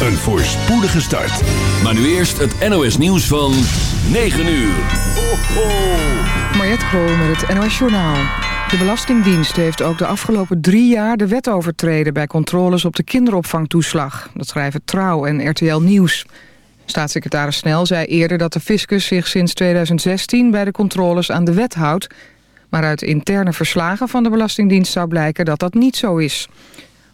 een voorspoedige start. Maar nu eerst het NOS nieuws van 9 uur. Ho, ho. Mariette Krol met het NOS Journaal. De Belastingdienst heeft ook de afgelopen drie jaar de wet overtreden... bij controles op de kinderopvangtoeslag. Dat schrijven Trouw en RTL Nieuws. Staatssecretaris Snel zei eerder dat de fiscus zich sinds 2016... bij de controles aan de wet houdt. Maar uit interne verslagen van de Belastingdienst zou blijken dat dat niet zo is.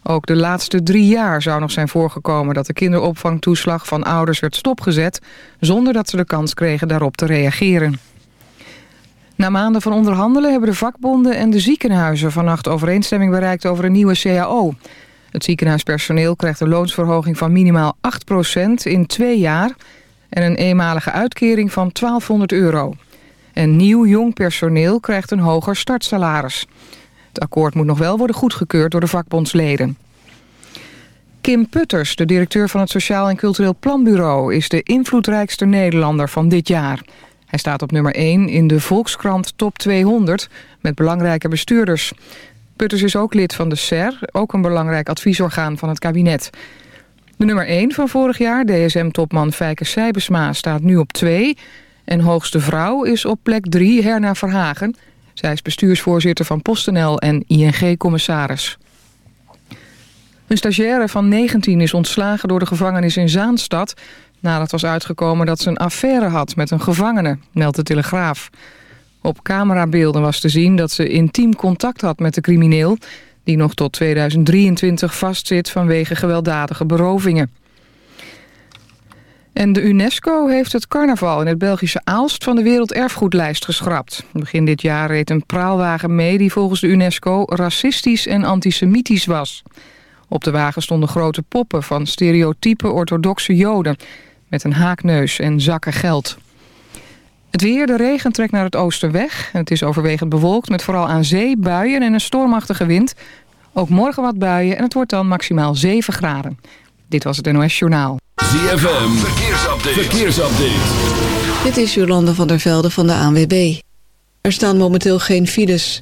Ook de laatste drie jaar zou nog zijn voorgekomen... dat de kinderopvangtoeslag van ouders werd stopgezet... zonder dat ze de kans kregen daarop te reageren. Na maanden van onderhandelen hebben de vakbonden en de ziekenhuizen... vannacht overeenstemming bereikt over een nieuwe CAO. Het ziekenhuispersoneel krijgt een loonsverhoging van minimaal 8% in twee jaar... en een eenmalige uitkering van 1200 euro. En nieuw jong personeel krijgt een hoger startsalaris... Het akkoord moet nog wel worden goedgekeurd door de vakbondsleden. Kim Putters, de directeur van het Sociaal en Cultureel Planbureau... is de invloedrijkste Nederlander van dit jaar. Hij staat op nummer 1 in de Volkskrant Top 200... met belangrijke bestuurders. Putters is ook lid van de SER, ook een belangrijk adviesorgaan van het kabinet. De nummer 1 van vorig jaar, DSM-topman Fijke Sijbesma, staat nu op 2... en hoogste vrouw is op plek 3 Herna Verhagen... Zij is bestuursvoorzitter van PostNL en ING-commissaris. Een stagiaire van 19 is ontslagen door de gevangenis in Zaanstad... nadat was uitgekomen dat ze een affaire had met een gevangene, meldt de Telegraaf. Op camerabeelden was te zien dat ze intiem contact had met de crimineel... die nog tot 2023 vastzit vanwege gewelddadige berovingen. En de UNESCO heeft het carnaval in het Belgische Aalst van de werelderfgoedlijst geschrapt. Begin dit jaar reed een praalwagen mee die volgens de UNESCO racistisch en antisemitisch was. Op de wagen stonden grote poppen van stereotype orthodoxe joden... met een haakneus en zakken geld. Het weer, de regen trekt naar het oosten weg. Het is overwegend bewolkt met vooral aan zee buien en een stormachtige wind. Ook morgen wat buien en het wordt dan maximaal 7 graden. Dit was het NOS Journaal. ZFM, verkeersupdate. verkeersupdate. Dit is Jolande van der Velde van de ANWB. Er staan momenteel geen files.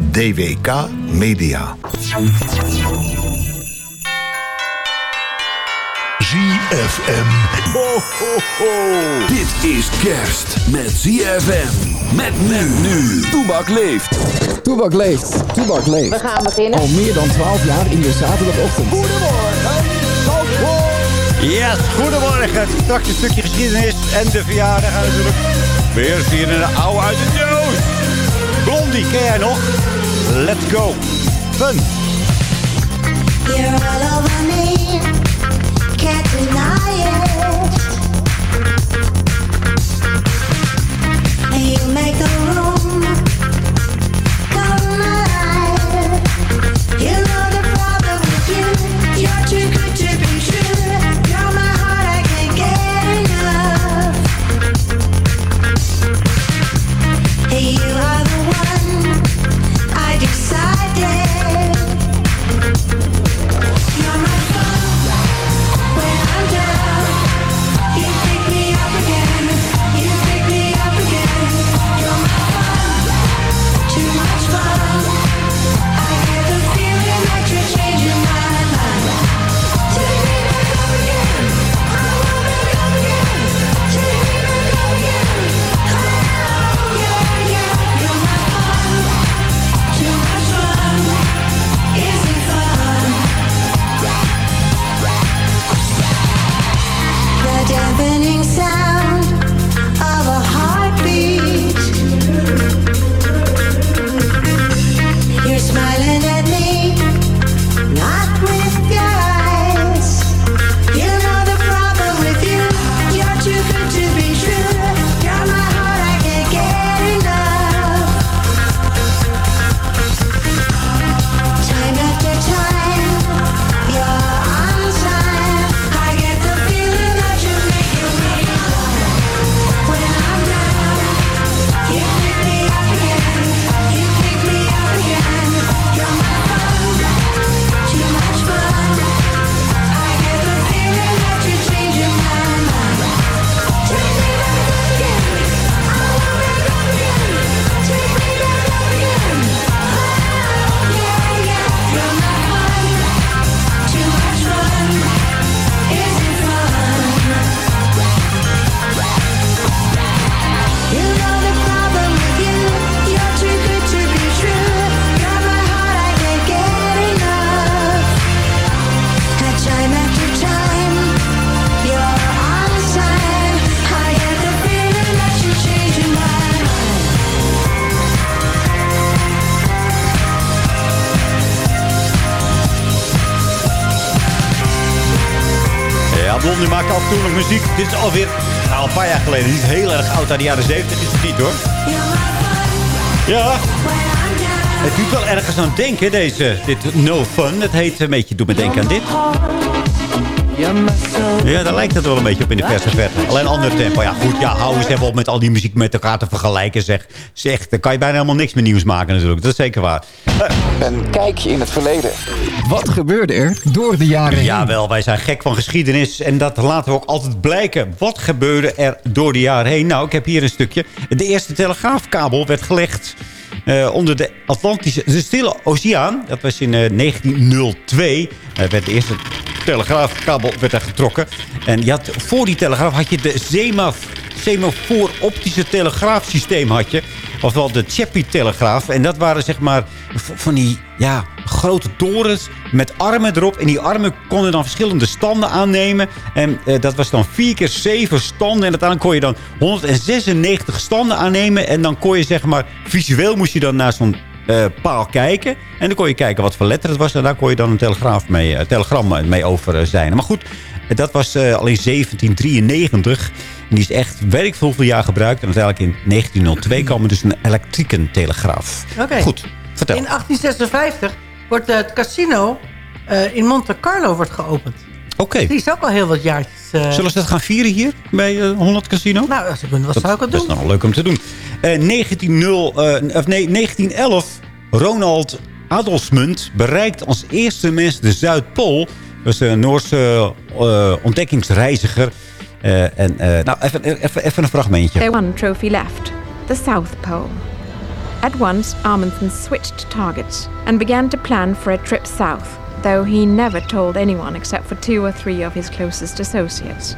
DWK Media. ZFM. Ho, ho, ho. Dit is kerst met ZFM. Met men nu. Toebak leeft. Toebak leeft. Toebak leeft. We gaan beginnen. Al meer dan 12 jaar in de zaterdagochtend. Goedemorgen, Zandvoort. Yes, goedemorgen. Straks een stukje geschiedenis en de verjaardag natuurlijk. Weer hier in een oude uit de doos. Blondie, ken jij nog? Let's go. Fun. You're all over me, can't deny it. You make Dit is alweer nou, een paar jaar geleden. Niet heel erg oud, uit de jaren 70 is het niet hoor. Ja. Het doet wel ergens aan denken, deze, dit No Fun. Het heet een beetje, doet me denken aan dit. Ja, daar lijkt het wel een beetje op in de verse verte. Alleen een ander tempo. Ja, goed, ja, hou eens even op met al die muziek met elkaar te vergelijken. Zeg, zeg dan kan je bijna helemaal niks meer nieuws maken natuurlijk. Dat is zeker waar. Een kijkje in het verleden. Wat gebeurde er door de jaren heen? Jawel, wij zijn gek van geschiedenis. En dat laten we ook altijd blijken. Wat gebeurde er door de jaren heen? Nou, ik heb hier een stukje. De eerste telegraafkabel werd gelegd eh, onder de Atlantische... De Stille Oceaan. Dat was in eh, 1902. Eh, werd de eerste telegraafkabel werd er getrokken. En je had, voor die telegraaf had je de Zema, semafoor optische telegraafsysteem had je. Ofwel de Chappie-telegraaf. En dat waren zeg maar van die ja, grote torens met armen erop. En die armen konden dan verschillende standen aannemen. En eh, dat was dan 4 keer 7 standen. En uiteindelijk kon je dan 196 standen aannemen. En dan kon je zeg maar, visueel moest je dan naar zo'n eh, paal kijken. En dan kon je kijken wat voor letter het was. En daar kon je dan een telegraaf mee, eh, telegram mee over eh, zijn. Maar goed, dat was eh, al in 1793. En die is echt werk veel jaar gebruikt. En uiteindelijk in 1902 kwam er dus een elektrieke telegraaf. Oké. Goed, vertel. In 1856 wordt het casino eh, in Monte Carlo wordt geopend. Oké. Die is ook al heel wat jaartjes. eh, Zullen ze dat gaan vieren hier bij eh 100 Casino? Nou, als ik ben, wat zou ik het Dat is doen? nog leuk om te doen. Eh 1900, eh, of nee, 1911, Ronald Adolfsmunt bereikt als eerste mens de Zuidpool. Dat was een Noorse eh, ontdekkingsreiziger. Eh, en, eh, nou, even, even, even een fragmentje. There one trophy left, the South Pole. At once, Amundsen switched targets and began to plan for a trip south, though he never told anyone except for two or three of his closest associates.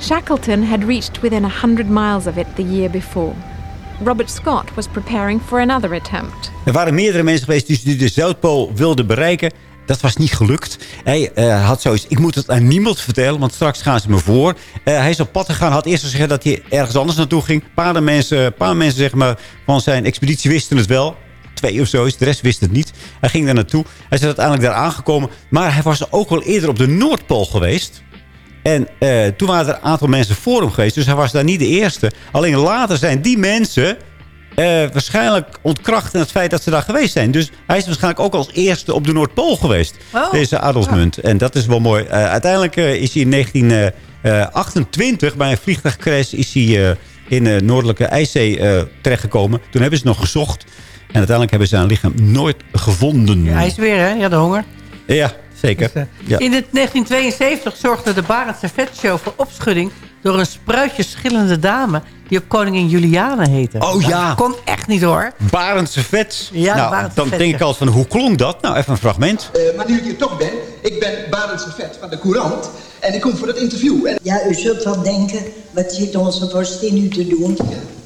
Shackleton had reached within a hundred miles of it the year before. Robert Scott was preparing for another attempt. Er waren meerdere mensen geweest die- de Zuidpool wilden bereiken. Dat was niet gelukt. Hij eh, had zoiets, ik moet het aan niemand vertellen, want straks gaan ze me voor. Eh, hij is op pad gegaan, had eerst gezegd dat hij ergens anders naartoe ging. Een paar mensen, paar mensen zeg maar, van zijn expeditie wisten het wel. Twee of zo is, de rest wist het niet. Hij ging daar naartoe. Hij is uiteindelijk daar aangekomen. Maar hij was ook al eerder op de Noordpool geweest. En eh, toen waren er een aantal mensen voor hem geweest. Dus hij was daar niet de eerste. Alleen later zijn die mensen waarschijnlijk ontkracht in het feit dat ze daar geweest zijn. Dus hij is waarschijnlijk ook als eerste op de Noordpool geweest. Oh. Deze Adelsmunt. En dat is wel mooi. Eh, uiteindelijk eh, is hij in 1928 bij een vliegtuigcrash is hij, eh, in de Noordelijke IJszee eh, terechtgekomen. Toen hebben ze nog gezocht. En uiteindelijk hebben ze zijn lichaam nooit gevonden. Hij is weer, hè? Ja, de honger. Ja, zeker. Dus, eh, Ja. In het 1972 zorgde de Barendse Vetshow voor opschudding... door een spruitjesschillende dame die op koningin Juliane heette. Oh ja. Dat kon echt niet hoor. Barendse vet. Ja, nou, Barendse dan vet, denk ja. ik altijd van, hoe klonk dat? Nou, even een fragment. Eh, maar nu ik hier toch ben, ik ben Barendse Vet van de Courant en ik kom voor het interview. En... Ja, u zult wel denken, wat zit onze vorstin nu te doen?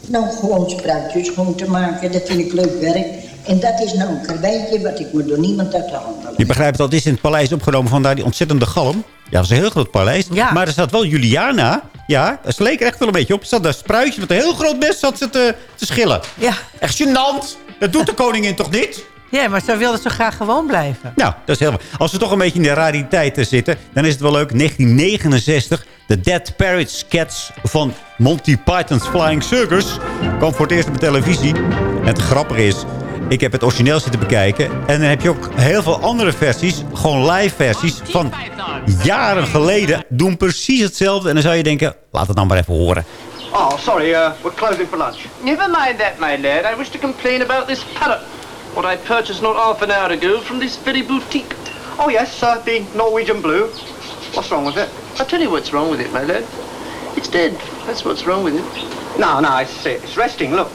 Nou, gewoon spruitjes gewoon te maken, dat vind ik leuk werk. En dat is nou een karweitje wat ik me door niemand uit de handen Je begrijpt dat is in het paleis opgenomen vandaar die ontzettende galm. Ja, dat is een heel groot paleis. Maar er zat wel Juliana. Ja, ze leek er echt wel een beetje op. Er zat daar een spruitje met een heel groot mes zat ze te, te schillen. Ja. Echt gênant. Dat doet de koningin toch niet? Ja, maar ze wilde zo graag gewoon blijven. Nou, dat is heel Als we toch een beetje in de rariteiten zitten, dan is het wel leuk. 1969, de Dead Parrot sketch van Monty Python's Flying Circus kwam voor het eerst op de televisie. En het grappige is, ik heb het origineel zitten bekijken. En dan heb je ook heel veel andere versies, gewoon live versies van jaren geleden, doen precies hetzelfde. En dan zou je denken, laat het dan maar even horen. Oh, sorry, uh, we're closing for lunch. Never mind that, my lad. I wish to complain about this parrot. What I purchased not half an hour ago from this very boutique. Oh, yes, uh, the Norwegian blue. What's wrong with it? I'll tell you what's wrong with it, my lad. It's dead. That's what's wrong with it. No, no, it's, it's resting, look.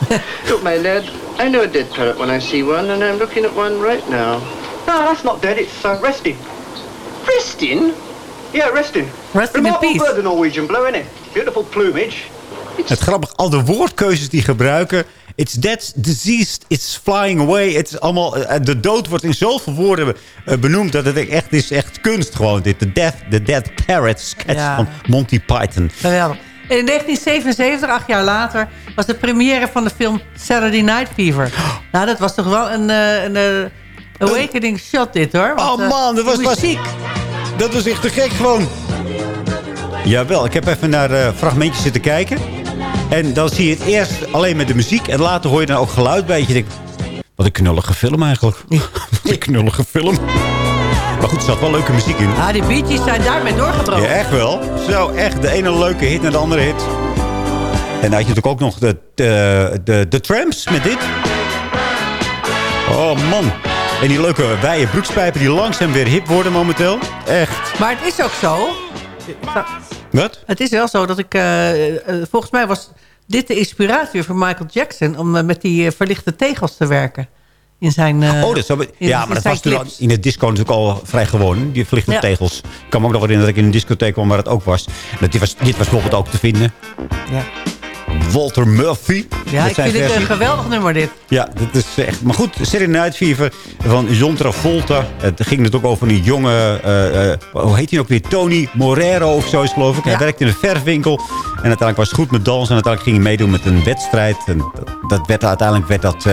Look, my lad, I know a dead parrot when I see one, and I'm looking at one right now. No, that's not dead, it's uh, resting. Resting? Yeah, resting. Resting in Remarkable peace. bird, the Norwegian blue, isn't it? Beautiful plumage. Het grappig, al de woordkeuzes die gebruiken. It's dead, diseased, it's flying away. Het is allemaal, eh, de dood wordt in zoveel woorden eh, benoemd... dat het echt is echt kunst gewoon. Dit, de Death, the Dead Parrot sketch Ja. van Monty Python. Geweldig. En in 1977, acht jaar later, was de première van de film Saturday Night Fever. Nou, dat was toch wel een, eh, een, eh, awakening shot dit hoor. Want, Oh eh, man, dat was, muziek. dat was echt te gek gewoon. Jawel, ik heb even naar eh, fragmentjes zitten kijken. En dan zie je het eerst alleen met de muziek. En later hoor je dan ook geluid bij. Je denkt, wat een knullige film eigenlijk. wat een knullige film. Maar goed, er zat wel leuke muziek in. Ah, die Bee Gees zijn daarmee doorgebroken. Ja, echt wel. Zo, echt de ene leuke hit naar de andere hit. En dan had je natuurlijk ook nog de, de, de, de Tramps met dit. Oh man. En die leuke wijde broekspijpen die langzaam weer hip worden momenteel. Echt. Maar het is ook zo. Wat? Het is wel zo dat ik... eh, eh, volgens mij was dit de inspiratie voor Michael Jackson... om eh, met die verlichte tegels te werken. In zijn eh, oh, dat zou... in- Ja, maar dat was toen al- in de disco natuurlijk al vrij gewoon. Die Ja. tegels. Ik kan me ook nog herinneren dat ik in een discotheek kwam waar het ook was. Dat dit, was dit was bijvoorbeeld ook te vinden. Ja. Walter Murphy. Ja, ik vind het een geweldig nummer dit. Ja, dat is echt... Maar goed, Night Fever van John Travolta. Het ging natuurlijk ook over een jonge... eh, eh, hoe heet hij ook weer? Tony Morero of zo is geloof ik. Hij Ja. werkte in een verfwinkel. En uiteindelijk was het goed met dansen. En uiteindelijk ging hij meedoen met een wedstrijd. En dat, dat werd, uiteindelijk werd dat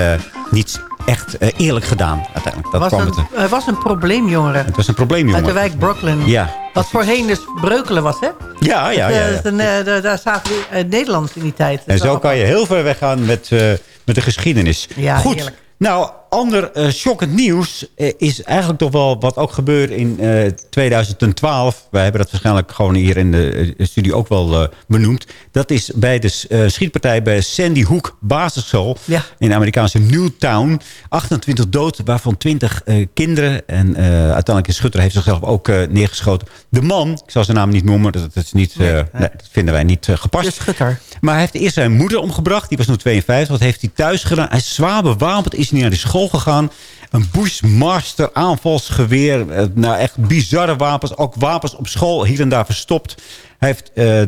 niet echt eh, eerlijk gedaan. Uiteindelijk. Dat was kwam een, het. hij was een probleemjongere. Het was een probleem, jongen. Uit de wijk Brooklyn. Ja. Wat voorheen dus Breukelen was, hè? Ja, ja, ja. ja. Dat, eh, dat, eh, daar zaten die, eh, Nederlanders in die tijd. En zo kan je heel ver weggaan met, eh, met de geschiedenis. Ja, Goed. heerlijk. Nou, ander eh shockend nieuws eh, is eigenlijk toch wel wat ook gebeurde in eh, 2012. Wij hebben dat waarschijnlijk gewoon hier in de eh, studie ook wel eh, benoemd. Dat is bij de eh, schietpartij bij Sandy Hook basisschool Ja. in de Amerikaanse Newtown. 28 dood, waarvan 20 eh, kinderen. En eh, uiteindelijk is Schutter heeft zichzelf ook eh, neergeschoten. De man, ik zal zijn naam niet noemen, dat, dat is niet, eh, nee, dat vinden wij niet eh, gepast. De Schutter. Maar hij heeft eerst zijn moeder omgebracht. Die was nu 52. Wat heeft hij thuis gedaan? Hij is zwaar bewapend. Is hij naar de school gegaan. Een Bushmaster aanvalsgeweer. eh, Nou, echt bizarre wapens. Ook wapens op school hier en daar verstopt. Hij heeft eh,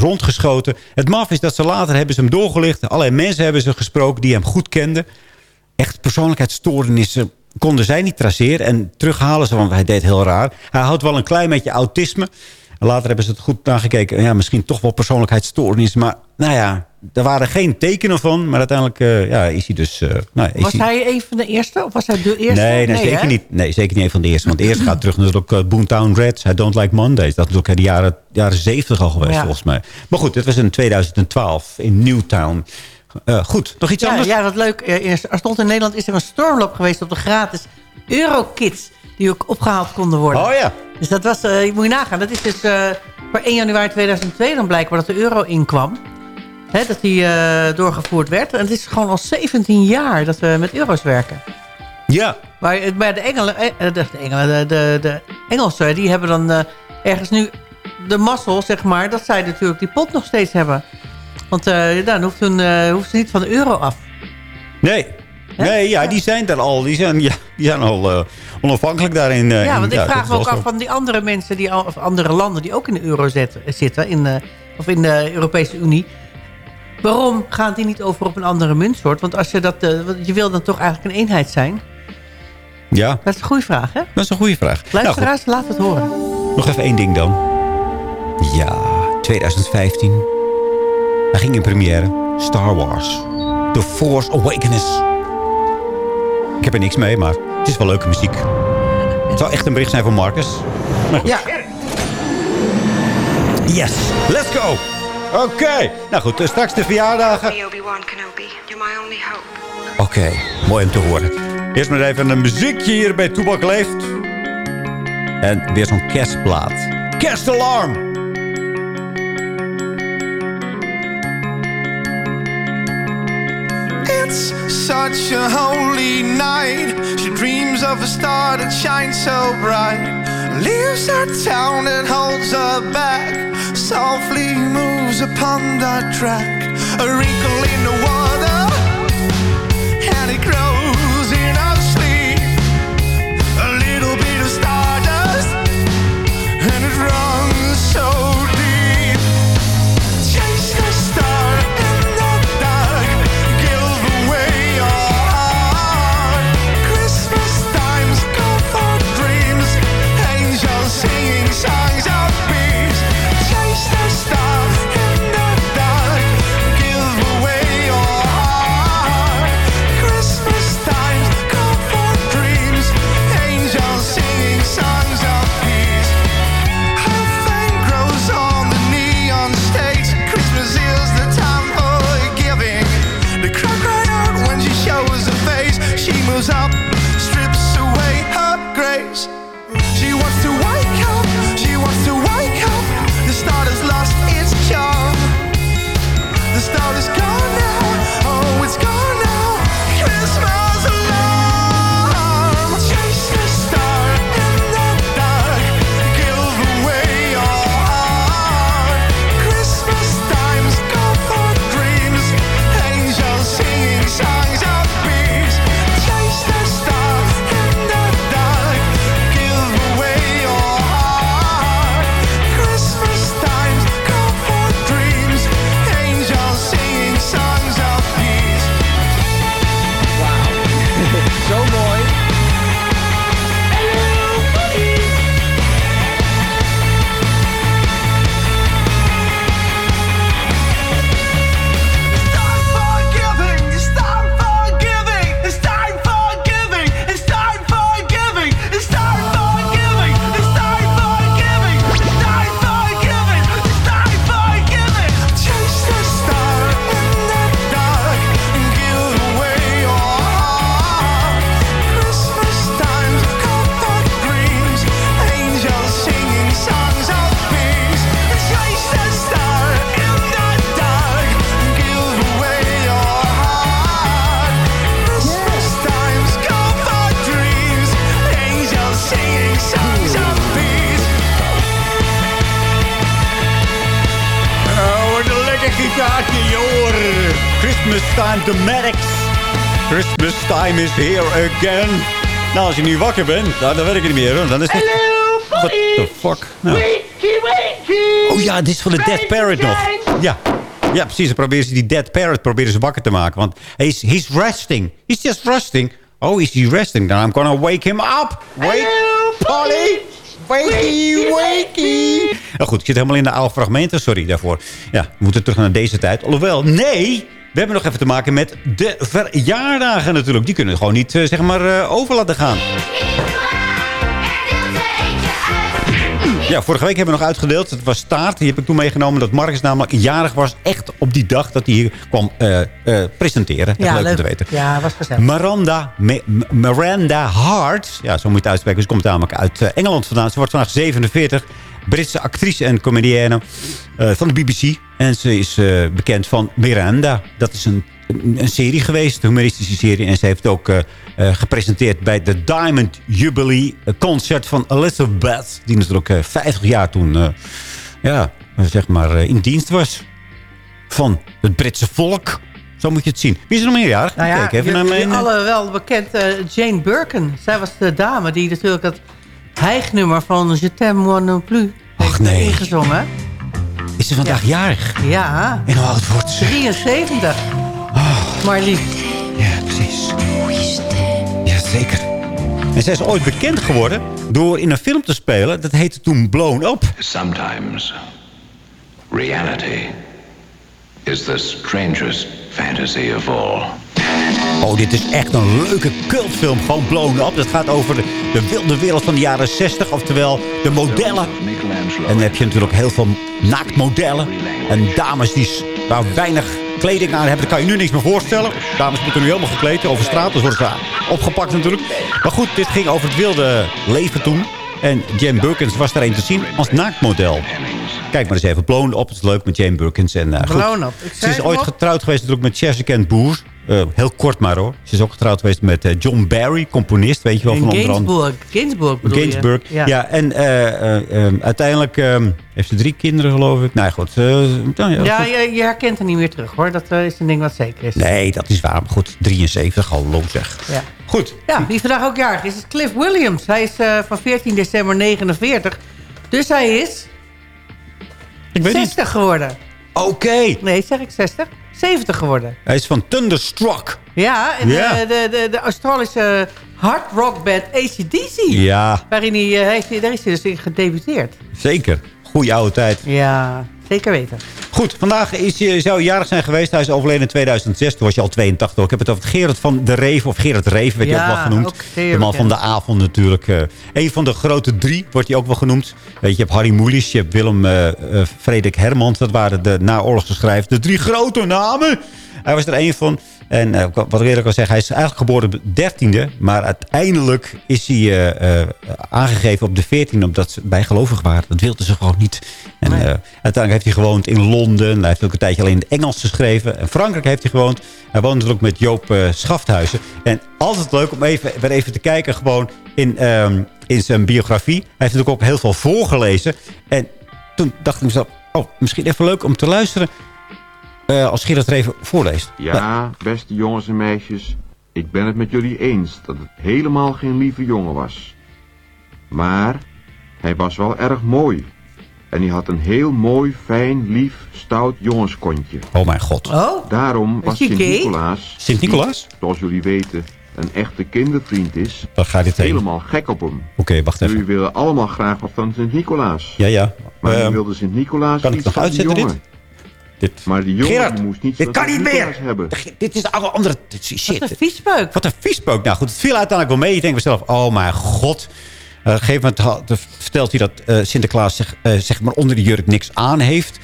rondgeschoten. Het maf is dat ze later hebben ze hem doorgelicht. Allerlei mensen hebben ze gesproken die hem goed kenden. Echt persoonlijkheidsstoornissen konden zij niet traceren. En terughalen ze, want hij deed heel raar. Hij houdt wel een klein beetje autisme. Later hebben ze het goed nagekeken. Ja, misschien toch wel persoonlijkheidsstoornissen. Maar nou ja, er waren geen tekenen van. Maar uiteindelijk eh, ja, is hij dus... eh, nou, is Was hij een van de eerste? Of was hij de eerste? Nee, nee, zeker hè? niet. Nee, zeker niet een van de eerste. Want eerst gaat terug natuurlijk uh, Boomtown Reds. I Don't Like Mondays. Dat is ook in de jaren, jaren 70 al geweest, Ja. volgens mij. Maar goed, dit was in 2012 in Newtown. Goed, nog iets Ja, anders? ja, wat leuk. Er stond in Nederland is er een stormloop geweest op de gratis Eurokits. Die ook opgehaald konden worden. Oh ja. Dus dat was, moet je nagaan. Dat is dus per 1 januari 2002 dan blijkbaar dat de euro inkwam. Hè, dat die eh, doorgevoerd werd. En het is gewoon al 17 jaar dat we met euro's werken. Ja. Maar, eh, maar de, Engelen, eh, de, de, Engelen, de, de, Engelsen, die hebben dan eh, ergens nu de mazzel, zeg maar... dat zij natuurlijk die pot nog steeds hebben. Want eh, dan hoeft, hun, eh, hoeft ze niet van de euro af. Nee. Nee, ja, die zijn er al. Die zijn, ja, die zijn al eh, onafhankelijk daarin. eh, ja, in- want ik vraag me ook af van die andere mensen... Die, of andere landen die ook in de euro zetten, zitten... In, of in de Europese Unie... Waarom gaan die niet over op een andere muntsoort? Want als je dat, eh, je wil dan toch eigenlijk een eenheid zijn. Ja, Dat is een goede vraag, hè? dat is een goede vraag. Nou. Luisteraars, laat het horen. Nog even één ding dan. Ja, 2015. Hij ging in première. Star Wars. The Force Awakens. Ik heb er niks mee, maar het is wel leuke muziek. Het zou echt een bericht zijn voor Marcus. Maar. Ja. Yes, let's go. Oké. Nou goed, eh, straks de verjaardagen. Oké, mooi om te horen. Eerst maar even een muziekje hier bij Toebak Leeft. En weer zo'n kerstplaat. Kerstalarm! It's such a holy night. She dreams of a star that shines so bright. Leaves her town and holds her back. Softly moves upon the track. A wrinkle in the water, gitaartje in je oren. Christmas time, the Maddox. Christmas time is here again. Nou, als je nu wakker bent, nou, dan weet ik niet meer. Hoor. Dan is het... Hello, What the fuck? Nou. Wakey, wakey. Oh ja, dit is van de Dead Parrot nog. Ja. Ja, precies. Dan proberen ze die Dead Parrot proberen ze wakker te maken. Want he's, he's resting. He's just resting. Oh, is he resting? Then I'm gonna wake him up. Wake, Polly. Wakey, wakey. Nou goed, ik zit helemaal in de oude fragmenten. Sorry daarvoor. Ja, we moeten terug naar deze tijd. Alhoewel, nee... We hebben nog even te maken met de verjaardagen natuurlijk. Die kunnen we gewoon niet, eh, zeg maar, eh, over laten gaan. Ja, vorige week hebben we nog uitgedeeld. Het was staart. Die heb ik toen meegenomen dat Marcus namelijk jarig was. Echt op die dag dat hij hier kwam eh, eh, presenteren. Dat Ja, leuk, om te weten. Ja, was gezellig. Miranda, Miranda Hart. Ja, zo moet je het uitspreken. Ze komt namelijk uit eh, Engeland vandaan. Ze wordt vandaag 47. Britse actrice en comedienne van de BBC. En ze is bekend van Miranda. Dat is een, een, serie geweest, een humoristische serie. En ze heeft ook eh, eh, gepresenteerd bij de Diamond Jubilee Concert van Elizabeth. Die natuurlijk eh, 50 jaar toen ja, zeg maar, in dienst was van het Britse volk. Zo moet je het zien. Wie is er nog meerjarig? Nou ja, Kijk even naar mijn... alle wel bekend. Jane Birkin. Zij was de dame die natuurlijk het hijgnummer van Je t'aime moi non plus heeft nee. ingezongen. Is ze vandaag jarig? Ja. En hoe oud wordt ze? 73. Maar lief. Ja, precies. Ja, zeker. En zij is ooit bekend geworden door in een film te spelen. Dat heette toen Blown Up. Sometimes reality is the strangest fantasy of all. Oh, dit is echt een leuke cultfilm. Gewoon Blown Up. Dat gaat over de, de wilde wereld van de jaren 60. Oftewel de modellen. En dan heb je natuurlijk heel veel naaktmodellen. En dames die waar weinig kleding aan hebben. Dat kan je nu niks meer voorstellen. Dames moeten nu helemaal gekleed over straat. Dus worden ze opgepakt natuurlijk. Maar goed, dit ging over het wilde leven toen. En Jane Birkins was daar een te zien als naaktmodel. Kijk maar eens even. Blown Up. Het is leuk met Jane Birkins. En, eh, goed. Blown. Ik Ze is ooit getrouwd geweest natuurlijk met Jessica Boer. Eh, heel kort maar hoor. Ze is ook getrouwd geweest met eh, John Barry, componist. Weet je wel, van onder andere. Gainsbourg. Gainsbourg bedoel je? Gainsbourg. Ja. en eh, eh, eh, uiteindelijk eh, heeft ze drie kinderen geloof ik. Nou goed. ja, je, je herkent er niet meer terug hoor. Dat is een ding wat zeker is. Nee, dat is waar. Maar goed, 73, hallo zeg. Ja. Goed. Ja, wie vandaag ook jarig is, is Cliff Williams. Hij is van 14 december 49. Dus hij is Ik weet 60 geworden. Oké. Nee, zeg ik 60? 70 geworden. Hij is van Thunderstruck. Ja, en eh, de, de, de Australische hard rock band ACDC. Ja, Waarin hij, eh, heeft, daar is hij dus in gedebuteerd. zeker. Goeie oude tijd. Ja, zeker weten. Goed, vandaag is je, zou hij jarig zijn geweest. Hij is overleden in 2006. Toen was je al 82. hoor. Ik heb het over Gerard van de Reven. Of Gerard Reven werd hij Ja, ook wel genoemd. ook de man van de avond natuurlijk. eh een van de grote drie wordt hij ook wel genoemd. Weet je, je hebt Harry Mulisch. Je hebt Willem eh, Frederik Hermans. Dat waren de naoorlogse schrijvers. De drie grote namen. Hij was er één van. En eh, wat ik eerder kan zeggen, hij is eigenlijk geboren op de 13e. Maar uiteindelijk is hij eh, eh, aangegeven op de 14e. Omdat ze bijgelovig waren. Dat wilden ze gewoon niet. En uiteindelijk heeft hij gewoond in Londen. Hij heeft ook een tijdje alleen in het Engels geschreven. In Frankrijk heeft hij gewoond. Hij woont natuurlijk met Joop Schafthuizen. En altijd leuk om even, weer even te kijken gewoon in, ehm, in zijn biografie. Hij heeft natuurlijk ook heel veel voorgelezen. En toen dacht ik mezelf... Oh, misschien even leuk om te luisteren... eh, als Gerard er even voorleest. Ja, beste jongens en meisjes, ik ben het met jullie eens dat het helemaal geen lieve jongen was. Maar hij was wel erg mooi. En hij had een heel mooi, fijn, lief, stout jongenskontje. Oh mijn god. Oh? Daarom was? Sint-Nicolaas, Sint-Nicolaas? zoals jullie weten, een echte kindervriend is, Waar gaat dit heen? helemaal gek op hem. Oké, wacht even. Jullie willen allemaal graag wat van Sint-Nicolaas. Ja, ja. Maar Ehm, nu wilde Sint-Nicolaas kan ik iets nog uitzetten, jongen. Dit? Maar die jongen Gerard, die moest niet dit kan niet meer. hebben. Dit is een andere... Shit. Wat een viespeuk. Wat een viespeuk. Nou goed, het viel uiteindelijk wel mee. Je denkt mezelf, oh mijn god. Eh, op een gegeven moment had- vertelt hij dat eh, Sinterklaas zich, eh, zeg maar onder de jurk niks aan heeft.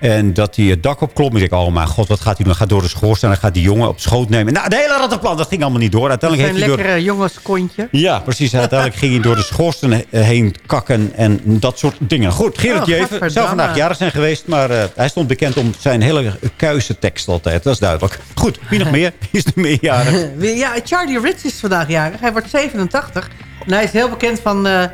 En dat hij het dak opklopt. Ik denk, oh mijn god, wat gaat hij doen? Hij gaat door de schoorsteen. Hij gaat die jongen op schoot nemen. Nou, de hele rattenplan, dat ging allemaal niet door. Uiteindelijk een heeft door... lekkere jongenskontje. Ja, precies. Uiteindelijk ging hij door de schoorsteen he- heen kakken en dat soort dingen. Goed, Gerard Oh, Jeven zou vandaag jarig zijn geweest. Maar eh, hij stond bekend om zijn hele kuise tekst altijd. Dat is duidelijk. Goed, wie nog meer? Wie is er meerjarig? Ja, Charlie Rich is vandaag jarig. Hij wordt 87. En hij is heel bekend van eh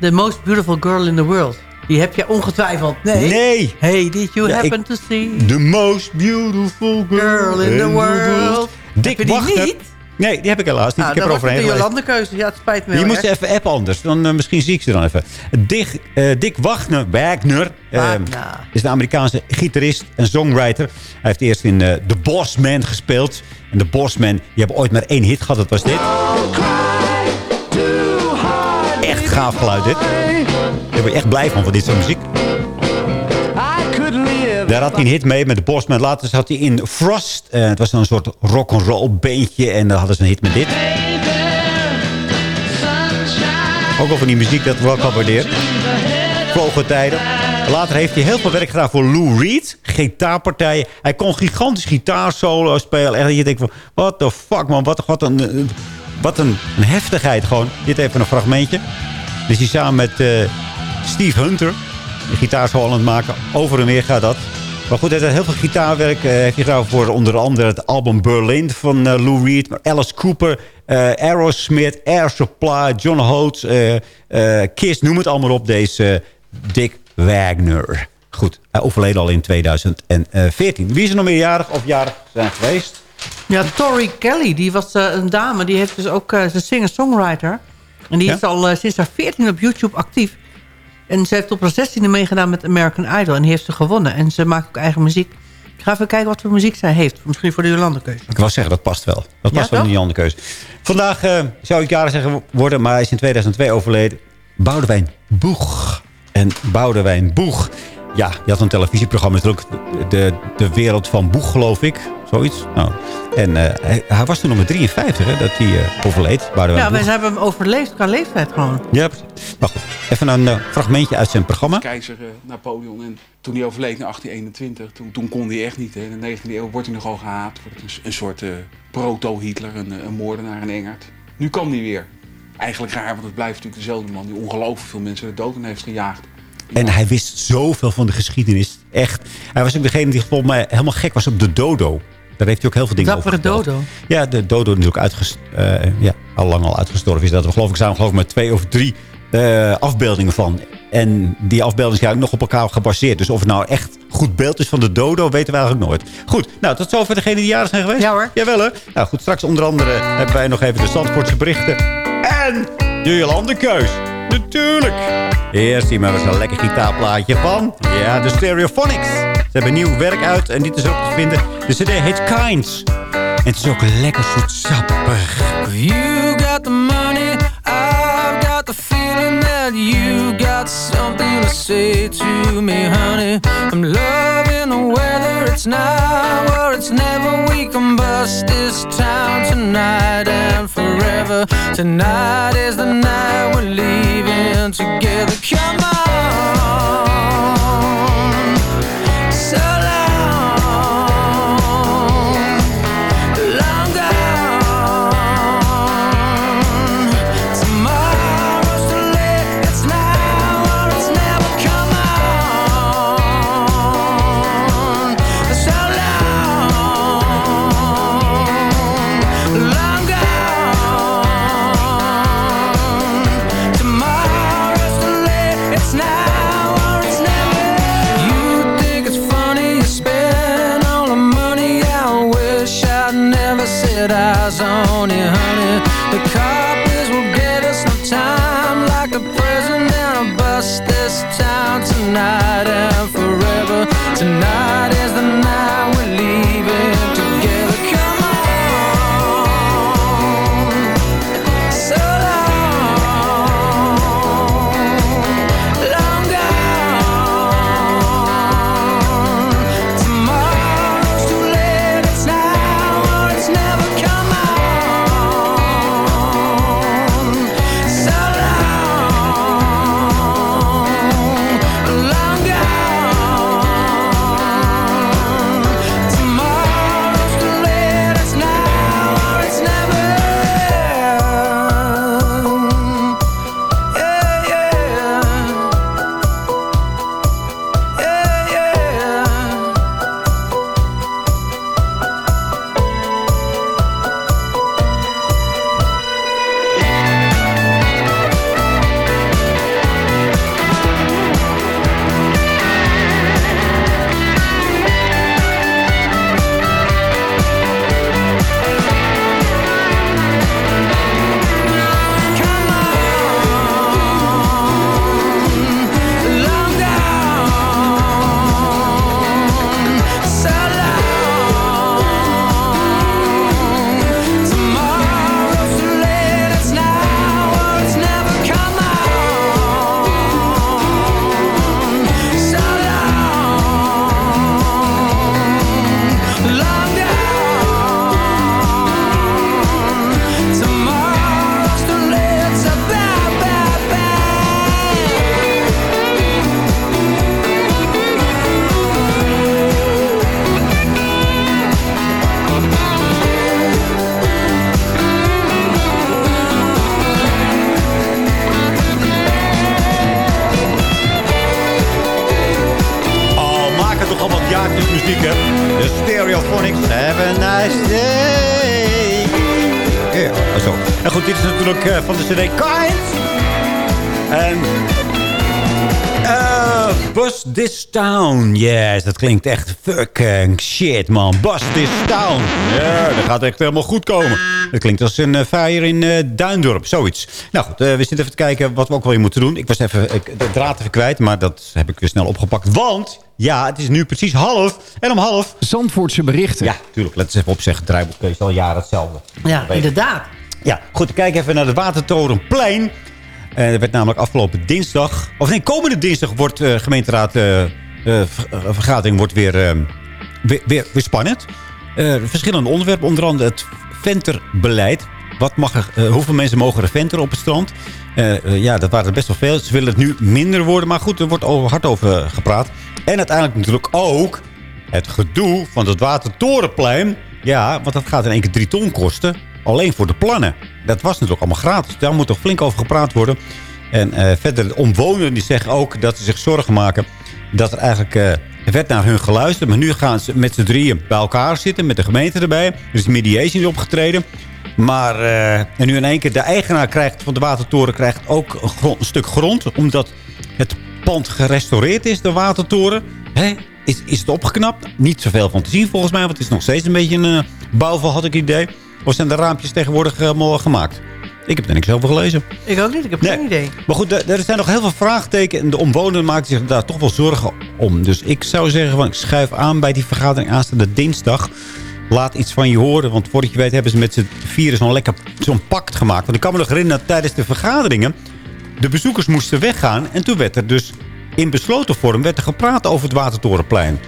The Most Beautiful Girl in the World. Die heb je ongetwijfeld. Nee. Nee. Hey, did you Ja, happen ik- to see? The most beautiful girl, Girl in the world. Dick Heb je die Wachter. niet? Nee, die heb ik helaas niet. Nou, ik heb er was overheen gelezen. Jolande-keuze. Ja, het spijt me Je moest even appen anders. Dan eh, misschien zie ik ze dan even. Dick, eh, Dick Wagner, Wagner eh, Wagner. is een Amerikaanse gitarist en songwriter. Hij heeft eerst in eh, The Bossman gespeeld. En The Bossman, die hebben ooit maar één hit gehad. Dat was dit. Echt gaaf geluid dit. Daar ben je echt blij van, van dit soort muziek. Daar had hij een hit mee met de Bosman. Later zat hij in Frost. Eh, het was dan een soort rock'n'roll beentje. En dan hadden ze een hit met dit. Ook al van die muziek dat we wel kan waarderen. Vlogen tijden. Later heeft hij heel veel werk gedaan voor Lou Reed. Gitaarpartijen. Hij kon gigantisch gitaarsolo spelen. En je denkt van, what the fuck man. Wat, wat, een, eh, wat een, een heftigheid gewoon. Dit even een fragmentje. Dus hij samen met eh, Steve Hunter de gitaarsolo aan het maken. Over en weer gaat dat. Maar goed, hij heeft heel veel gitaarwerk. eh, heeft gedaan voor onder andere het album Berlin van eh, Lou Reed. Maar Alice Cooper, eh, Aerosmith, Air Supply, John Holtz, Kiss. Noem het allemaal op, deze Dick Wagner. Goed, hij overleden al in 2014. Wie is er nog meerjarig of jarig zijn geweest? Ja, Tori Kelly, die was eh, een dame. Die heeft dus ook, eh, ze singer-songwriter. En die Ja? is al eh, sinds haar 14 op YouTube actief. En ze heeft op haar 16e meegedaan met American Idol. En die heeft ze gewonnen. En ze maakt ook eigen muziek. Ik ga even kijken wat voor muziek zij heeft. Misschien voor de Jolande-keuze. Ik wou zeggen, dat past wel. Dat Ja, past wel in toch? die andere keuze. Vandaag zou ik jaren zeggen worden, maar hij is in 2002 overleden. Boudewijn Boeg. En Boudewijn Boeg. Ja, je had een televisieprogramma natuurlijk. De, de wereld van Boeg, geloof ik. Zoiets. Nou, en eh, hij, hij was toen nog maar 53, hè, dat hij eh, overleed. Ja, wij Boeg. hebben hem overleefd qua leeftijd gewoon. Ja, maar goed. Even een eh, fragmentje uit zijn programma. Keizer Napoleon. En toen hij overleed in 1821, toen, toen kon hij echt niet. Hè. In de 19e eeuw wordt hij nogal gehaat. Wordt een, een soort eh, proto-Hitler, een, een moordenaar, een engert. Nu kan hij weer. Eigenlijk raar, want het blijft natuurlijk dezelfde man... die ongelooflijk veel mensen de dood in heeft gejaagd. En hij wist zoveel van de geschiedenis. Echt. Hij was ook degene die volgens mij helemaal gek was op de dodo. Daar heeft hij ook heel veel dingen over Dappere verteld. dodo. Ja, de dodo is ook uitges eh, ja, al lang al uitgestorven is. Dat we geloof ik samen geloof ik met twee of drie eh, afbeeldingen van. En die afbeeldingen zijn ook nog op elkaar gebaseerd. Dus of het nou echt goed beeld is van de dodo, weten we eigenlijk nooit. Goed, nou tot zover degene die jaren zijn geweest. Ja hoor. Jawel hè. Nou goed, straks onder andere hebben wij nog even de Zandvoortse berichten. En de Jolandekeus. Natuurlijk. Eerst zien we eens een lekker gitaarplaatje van. Ja, de Stereophonics. Ze hebben nieuw werk uit en dit is ook te vinden. De cd heet Kinds. En het is ook lekker zoetsappig. You got the money, I've got the feeling that you got something to say to me, honey. I'm loving the weather, it's now or it's never. We can bust this town tonight and forever. Tonight is the night we're leaving together. Come on, klinkt echt fucking shit, man. Bus This Town. Ja, dat gaat echt helemaal goed komen. Dat klinkt als een uh, fire in eh, Duindorp, zoiets. Nou goed, eh, we zitten even te kijken wat we ook wel weer moeten doen. Ik was even ik, de draad even kwijt, maar dat heb ik weer snel opgepakt. Want, ja, het is nu precies half. En om half... Zandvoortse berichten. Ja, tuurlijk. Let eens even opzeggen. Draaiboek is al jaren hetzelfde. Ja, inderdaad. Ja, goed. Kijk even naar de Watertorenplein. Eh, er werd namelijk afgelopen dinsdag... Of nee, komende dinsdag wordt uh, gemeenteraad... eh, eh, eh, vergadering wordt weer, eh, weer, weer, weer spannend. Eh, verschillende onderwerpen. Onder andere het venterbeleid. Wat mag er, eh, hoeveel mensen mogen er venteren op het strand? Eh, eh, ja, dat waren er best wel veel. Ze willen het nu minder worden. Maar goed, er wordt over, hard over gepraat. En uiteindelijk natuurlijk ook het gedoe van het Watertorenplein. Ja, want dat gaat in één keer drie ton kosten. Alleen voor de plannen. Dat was natuurlijk allemaal gratis. Daar moet toch flink over gepraat worden. En eh, verder, de omwonenden die zeggen ook dat ze zich zorgen maken... dat er eigenlijk... eh, er werd naar hun geluisterd, maar nu gaan ze met z'n drieën bij elkaar zitten... met de gemeente erbij. Er is mediation opgetreden. Maar eh, en nu in één keer de eigenaar krijgt, van de Watertoren krijgt ook een, stuk grond... omdat het pand gerestaureerd is, de Watertoren. Hè? Is, is het opgeknapt? Niet zoveel van te zien volgens mij, want het is nog steeds een beetje een uh, bouwval, had ik het idee. Of zijn de raampjes tegenwoordig helemaal gemaakt? Ik heb er niks over gelezen. Ik ook niet, ik heb Nee. geen idee. Maar goed, er zijn nog heel veel vraagtekens. En de omwonenden maken zich daar toch wel zorgen om. Dus ik zou zeggen, van, ik schuif aan bij die vergadering aanstaande dinsdag. Laat iets van je horen. Want voordat je weet hebben ze met z'n vieren zo'n lekker zo'n pact gemaakt. Want ik kan me nog herinneren dat tijdens de vergaderingen... de bezoekers moesten weggaan. En toen werd er dus in besloten vorm werd er gepraat over het Watertorenplein.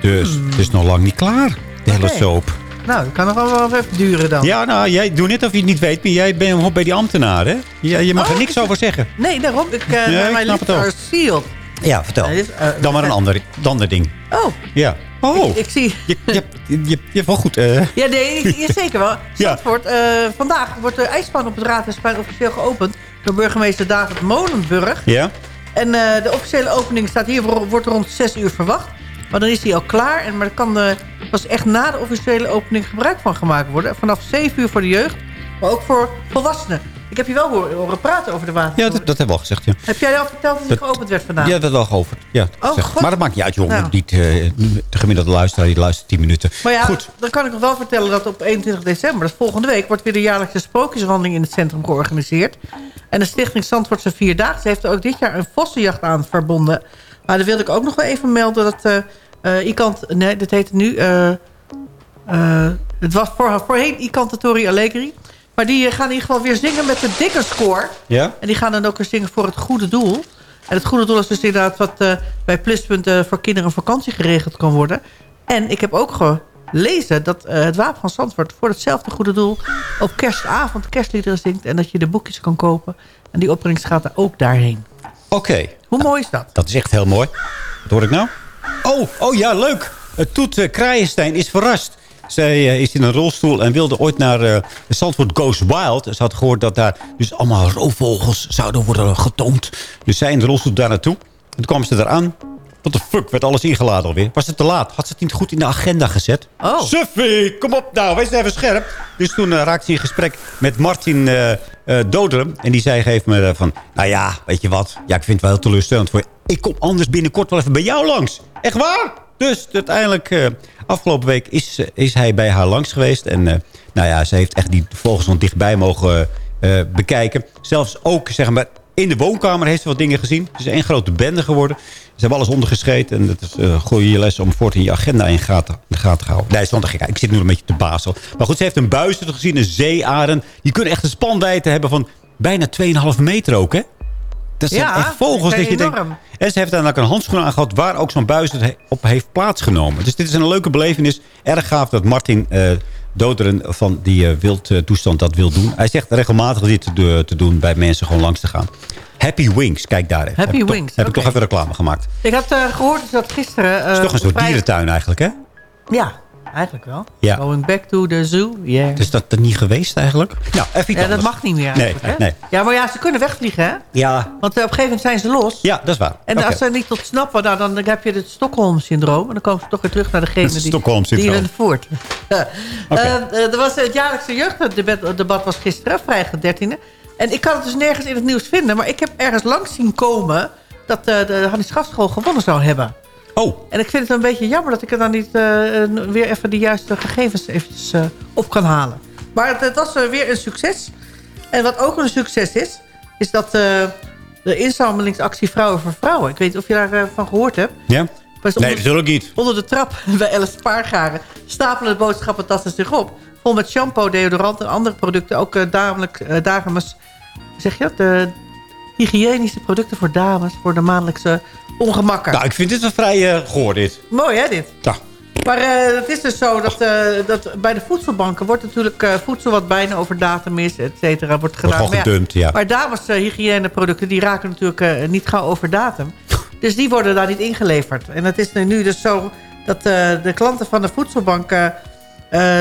Dus het is nog lang niet klaar, de hele soap. Nou, dat kan nog wel even duren dan. Ja, nou, jij doet net of je het niet weet. Maar jij bent bij die ambtenaar, hè? Je, je mag er niks over zeggen. Nee, daarom. Ik, uh, Ja, ik mijn snap are sealed. Ja, vertel. Nee, eh, Dan maar een ander, een ander ding. Oh, Ja. Oh, ik, ik zie... je, je, je, je, je hebt wel goed. eh. Ja, nee, ja, zeker wel. Ja. Zandvoort, eh, vandaag wordt de ijsbaan op het Raadhuisplein officieel geopend... door burgemeester David Molenburg. Ja? En eh, de officiële opening staat hier, wordt rond 6 uur verwacht. Maar dan is hij al klaar. En, maar er kan eh, pas echt na de officiële opening gebruik van gemaakt worden. Vanaf 7 uur voor de jeugd, maar ook voor volwassenen. Ik heb je wel horen, praten over de water. Ja, dat, dat hebben we al gezegd, ja. Heb jij al verteld dat Dat- geopend werd vandaag? Ja, dat wel geoverd. Ja, Oh. God. Maar dat maakt niet uit, jongen. Nou. Niet, eh, de gemiddelde luisteraar, die luistert 10 minuten. Maar ja, Goed. dan kan ik nog wel vertellen dat op 21 december, dat is volgende week... wordt weer de jaarlijkse sprookjeswandeling in het centrum georganiseerd. En de stichting Zandvoortse Vierdaagse heeft er ook dit jaar een vossenjacht aan verbonden. Maar dan wilde ik ook nog wel even melden dat... eh eh, Ikant, nee, dat heet nu... eh, eh, het was voor, voorheen Icantatori Allegri. Maar die gaan in ieder geval weer zingen met de dikke score. Ja? En die gaan dan ook weer zingen voor het goede doel. En het goede doel is dus inderdaad wat bij Pluspunt voor kinderen een vakantie geregeld kan worden. En ik heb ook gelezen dat het Wapen van Zandvoort voor hetzelfde goede doel op kerstavond kerstliederen zingt. En dat je de boekjes kan kopen. En die opbrengst gaat er ook daarheen. Oké. Hoe mooi is dat? Dat is echt heel mooi. Wat hoor ik nou? Oh, oh ja, leuk. Toet uh, Kraaienstein is verrast. Zij uh, is in een rolstoel en wilde ooit naar uh, Zandvoort Goes Wild. Ze had gehoord dat daar dus allemaal roofvogels zouden worden getoond. Dus zij in de rolstoel daar naartoe. En toen kwam ze eraan. What the fuck, werd alles ingeladen alweer. Was het te laat? Had ze het niet goed in de agenda gezet? Oh. Suffie, kom op nou, wees even scherp. Dus toen uh, raakte ze in gesprek met Martin uh, uh, Doderen. En die zei geef me van... Nou ja, weet je wat? Ja, ik vind het wel heel teleurstellend voor je. Ik kom anders binnenkort wel even bij jou langs. Echt waar? Dus uiteindelijk, afgelopen week is, is hij bij haar langs geweest. En nou ja, ze heeft echt die vogels nog dichtbij mogen bekijken. Zelfs ook, zeg maar, in de woonkamer heeft ze wat dingen gezien. Het is één grote bende geworden. Ze hebben alles ondergeschreven. En dat is uh, goede les om voort in je agenda in, gaten, in de gaten te houden. Nee, stond ik zit nu een beetje te bazel. Maar goed, ze heeft een buizen gezien, een zeearen. Die kunnen echt een spanwijdte hebben van bijna 2,5 meter ook, hè? Dat zijn ja, echt vogels. Dat je denkt, en ze heeft uiteindelijk een handschoen aangehad... waar ook zo'n buis op heeft plaatsgenomen. Dus dit is een leuke belevenis. Erg gaaf dat Martin uh, Doderen van die uh, wildtoestand dat wil doen. Hij zegt regelmatig dit te, te, doen bij mensen gewoon langs te gaan. Happy Wings, kijk daar even. Happy heb Wings, toch, Heb ik toch even reclame gemaakt. Ik had uh, gehoord dat gisteren... Het is toch een soort dierentuin eigenlijk, hè? Ja. Eigenlijk wel. Ja. Going back to the zoo, yeah. Is dat er niet geweest eigenlijk? Nou, even iets ja, dat mag niet meer Nee, eigenlijk, hè? nee. Ja, maar ja, ze kunnen wegvliegen, hè? Ja, Want eh, op een gegeven moment zijn ze los. ja, dat is waar. En als ze niet tot snappen, nou, dan heb je het Stockholm-syndroom. En dan komen ze toch weer terug naar degene Het die, die hun voert. Eh, eh, er was het jaarlijkse jeugddebat was gisteren, vrijdag de 13e. En ik kan het dus nergens in het nieuws vinden. Maar ik heb ergens langs zien komen dat eh, de Hannie Schafschool gewonnen zou hebben. Oh. En ik vind het een beetje jammer dat ik er dan niet eh, eh, weer even de juiste gegevens eventjes, eh, op kan halen. Maar het, het was weer een succes. En wat ook een succes is, is dat de inzamelingsactie Vrouwen voor Vrouwen. Ik weet niet of je daarvan van gehoord hebt. Ja? Was Nee, onder- natuurlijk niet. Onder de trap bij Alice Spaargaren stapelen de boodschappentassen zich op. Vol met shampoo, deodorant en andere producten. Ook uh, hoe zeg je dat? De hygiënische producten voor dames. Voor de maandelijkse ongemakken. Nou, ik vind dit wel vrij uh, goor, dit. Mooi, hè, dit? Ja. Maar uh, het is dus zo dat, uh, dat bij de voedselbanken wordt natuurlijk uh, voedsel wat bijna over datum is, et cetera, wordt gedaan. Wordt gedumpt, ja. Maar dames hygiëneproducten, die raken natuurlijk niet gauw over datum. Dus die worden daar niet ingeleverd. En het is nu dus zo dat de klanten van de voedselbanken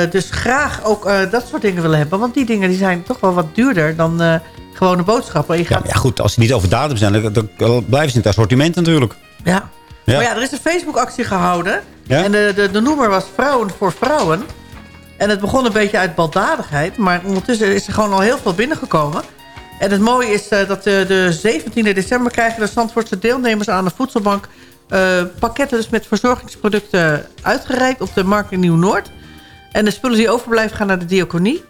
dus graag ook dat soort dingen willen hebben. Want die dingen die zijn toch wel wat duurder dan gewone boodschappen. Je gaat... ja, ja, goed, als die niet over datum zijn, dan, dan blijven ze in het assortiment natuurlijk. Ja. Ja. Maar ja, er is een Facebook-actie gehouden. Ja? En de, de, de noemer was Vrouwen voor Vrouwen. En het begon een beetje uit baldadigheid. Maar ondertussen is er gewoon al heel veel binnengekomen. En het mooie is uh, dat de, de 17e december krijgen de Zandvoortse deelnemers aan de voedselbank... Uh, pakketten dus met verzorgingsproducten uitgereikt op de markt in Nieuw-Noord. En de spullen die overblijven gaan naar de diaconie.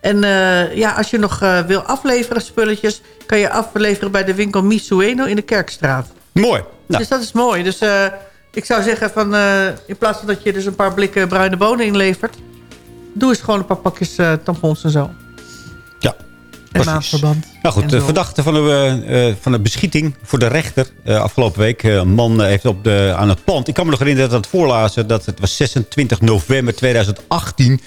En uh, ja, als je nog wil afleveren spulletjes... kan je afleveren bij de winkel Misueno in de Kerkstraat. Mooi. Nou. Dus dat is mooi. Dus uh, ik zou zeggen, van, in plaats van dat je dus een paar blikken bruine bonen inlevert... doe eens gewoon een paar pakjes tampons en zo. Maandverband. Nou goed, de verdachte van de, van de beschieting voor de rechter afgelopen week. Een man heeft op de, aan het pand... Ik kan me nog herinneren dat het voorlazen... dat het was 26 november 2018.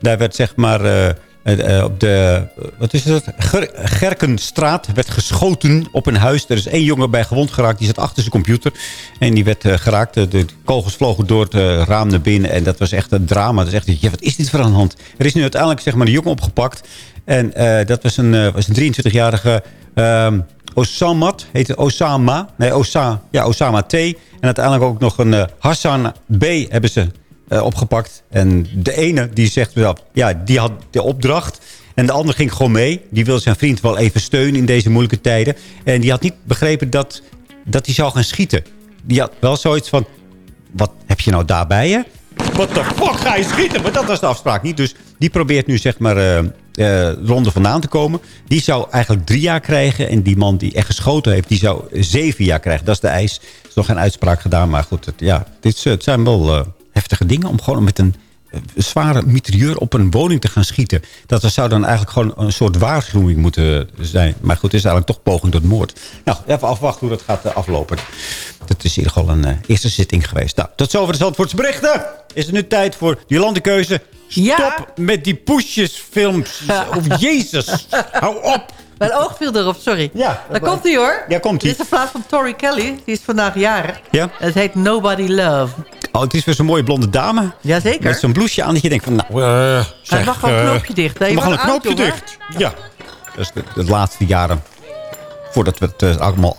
Daar werd zeg maar... Uh, op de wat is het? Ger Gerkenstraat werd geschoten op een huis. Er is één jongen bij gewond geraakt. Die zat achter zijn computer. En die werd uh, geraakt. De kogels vlogen door het uh, raam naar binnen. En dat was echt een drama. Dat is echt, ja, wat is dit voor aan de hand? Er is nu uiteindelijk zeg maar, een jongen opgepakt. En dat was een, was een 23-jarige um, Osamat. Heette Osama. Nee, Osa, ja, Osama T. En uiteindelijk ook nog een Hassan B. hebben ze uh, opgepakt. En de ene die zegt ja, die had de opdracht. En de ander ging gewoon mee. Die wilde zijn vriend wel even steunen in deze moeilijke tijden. En die had niet begrepen dat, dat hij zou gaan schieten. Die had wel zoiets van, wat heb je nou daarbij je? Wat de fuck ga je schieten? Maar dat was de afspraak niet. Dus die probeert nu zeg maar uh, uh, ronde vandaan te komen. Die zou eigenlijk drie jaar krijgen. En die man die echt geschoten heeft, die zou zeven jaar krijgen. Dat is de eis. Er is nog geen uitspraak gedaan. Maar goed, ja, dit, het zijn wel... Heftige dingen... om gewoon met een zware mitrailleur op een woning te gaan schieten. Dat zou dan eigenlijk gewoon een soort waarschuwing moeten zijn. Maar goed, het is eigenlijk toch poging tot moord. Nou, even afwachten hoe dat gaat aflopen. Dat is in ieder geval een uh, eerste zitting geweest. Nou, tot zover de Zandvoorts berichten. Is het nu tijd voor die landenkeuze? Stop ja. met die poesjesfilms. Of Jezus, hou op. Mijn oog viel erop, sorry. Ja, Daar komt hij hoor. Ja, komt hij. Dit is de plaats van Tori Kelly. Die is vandaag jarig. Ja. Het heet Nobody Love. Oh, het is weer zo'n mooie blonde dame. Jazeker. Met zo'n blouseje aan dat je denkt van, nou... Uh, zeg, mag wel een knoopje dicht. Er mag wel een knoopje dicht. Ja. Dat is de, de, laatste jaren. Voordat we het uh, allemaal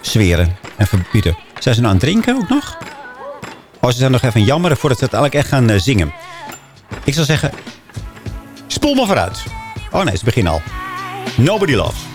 afzweren en verbieden. Zijn ze nou aan het drinken ook nog? Oh, ze zijn nog even jammeren voordat ze uiteindelijk echt gaan uh, zingen. Ik zou zeggen, spoel maar vooruit. Oh nee, ze beginnen al. Nobody loves.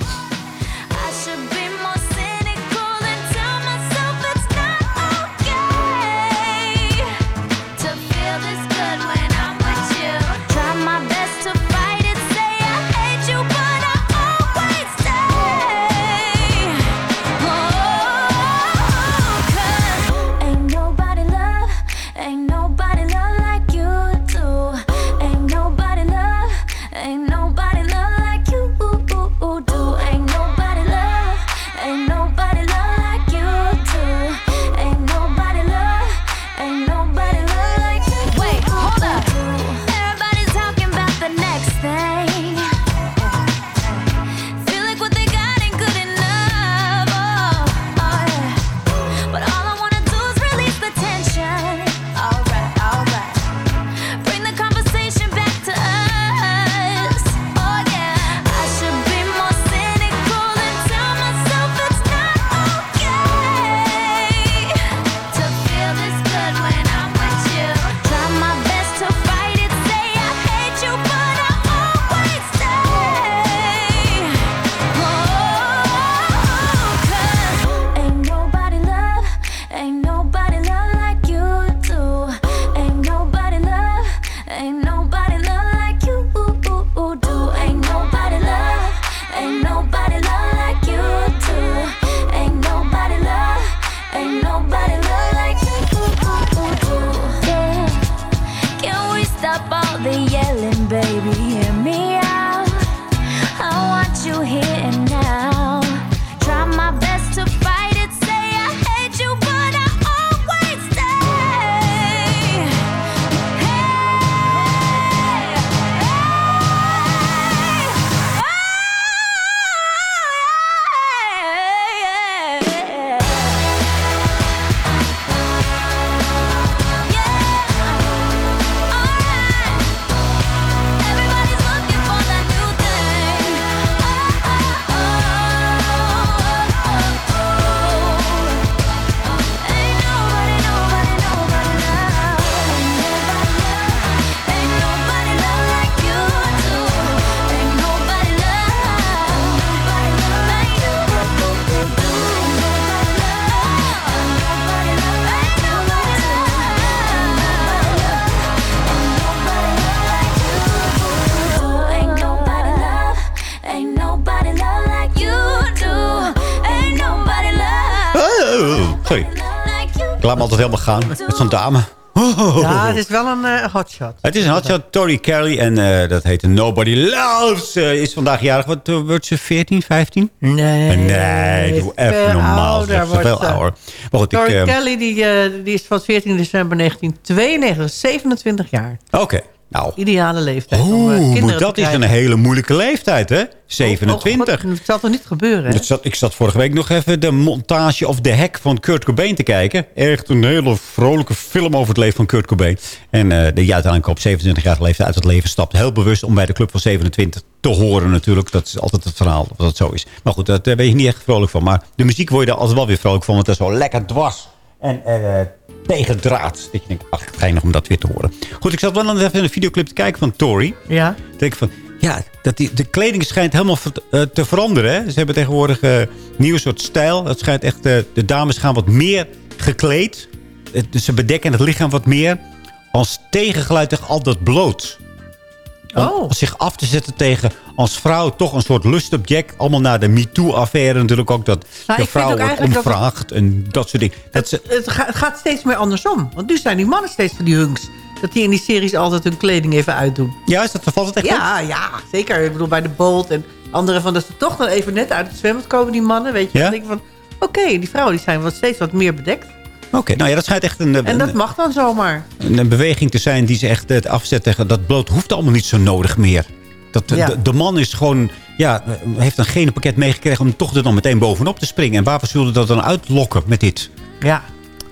Laat me altijd helemaal gaan met zo'n dame. Ja, het is wel een eh, hotshot. Het is een hotshot, Tori Kelly. En eh, dat heet Nobody Loves. eh, is vandaag jarig. Wat wordt ze? 14, 15? Nee. Nee, doe even normaal. Ze is wordt veel ouder. Maar goed. Tori Kelly die, die is van 14 december 1992, 27 jaar. Oké, nou. Ideale leeftijd om eh, Oeh, te dat is een hele moeilijke leeftijd, hè? 27. Oh, God, het zal toch niet gebeuren, hè? Dat zat, ik zat vorige week nog even de montage of de hack van Kurt Cobain te kijken. Echt een hele vrolijke film over het leven van Kurt Cobain. En eh die uiteindelijk op 27-jarige leeftijd uit het leven stapt. Heel bewust om bij de club van 27 te horen natuurlijk. Dat is altijd het verhaal, dat het zo is. Maar goed, daar ben je niet echt vrolijk van. Maar de muziek word je er altijd wel weer vrolijk van. Want dat is zo lekker dwars. En eh tegen draad. Dat je denkt, ach, geinig om dat weer te horen. Goed, ik zat wel even een videoclip te kijken van Tori. Ja. Dan denk ik van, ja, dat die, de kleding schijnt helemaal ver- eh, te veranderen. Hè? Ze hebben tegenwoordig eh, een nieuw soort stijl. Het schijnt echt, eh, de dames gaan wat meer gekleed. Eh, dus ze bedekken het lichaam wat meer. Als tegengeluid tegen al dat bloot. Om Oh. zich af te zetten tegen als vrouw toch een soort lustobject. Allemaal naar de MeToo-affaire natuurlijk ook. Dat Nou, de vrouw wordt omvraagd en dat soort dingen. Dat Het, het gaat steeds meer andersom. Want nu zijn die mannen steeds van die hunks. Dat die in die series altijd hun kleding even uitdoen. ja, is dat, valt het echt op? Ja, ja, zeker. Ik bedoel, bij de Bolt en andere van... dat ze toch dan even net uit het zwembad komen, die mannen. Weet je, Ja? dan denk ik van... Oké, die vrouwen die zijn wat steeds wat meer bedekt. Oké, nou ja, dat schijnt echt een, En een, dat mag dan zomaar. een, beweging te zijn die ze echt het afzet tegen dat bloot hoeft allemaal niet zo nodig meer. Dat, Ja. de, de man is gewoon, ja, eh, heeft een genenpakket meegekregen om toch er dan meteen bovenop te springen. En waarvoor zullen we dat dan uitlokken met dit? Ja.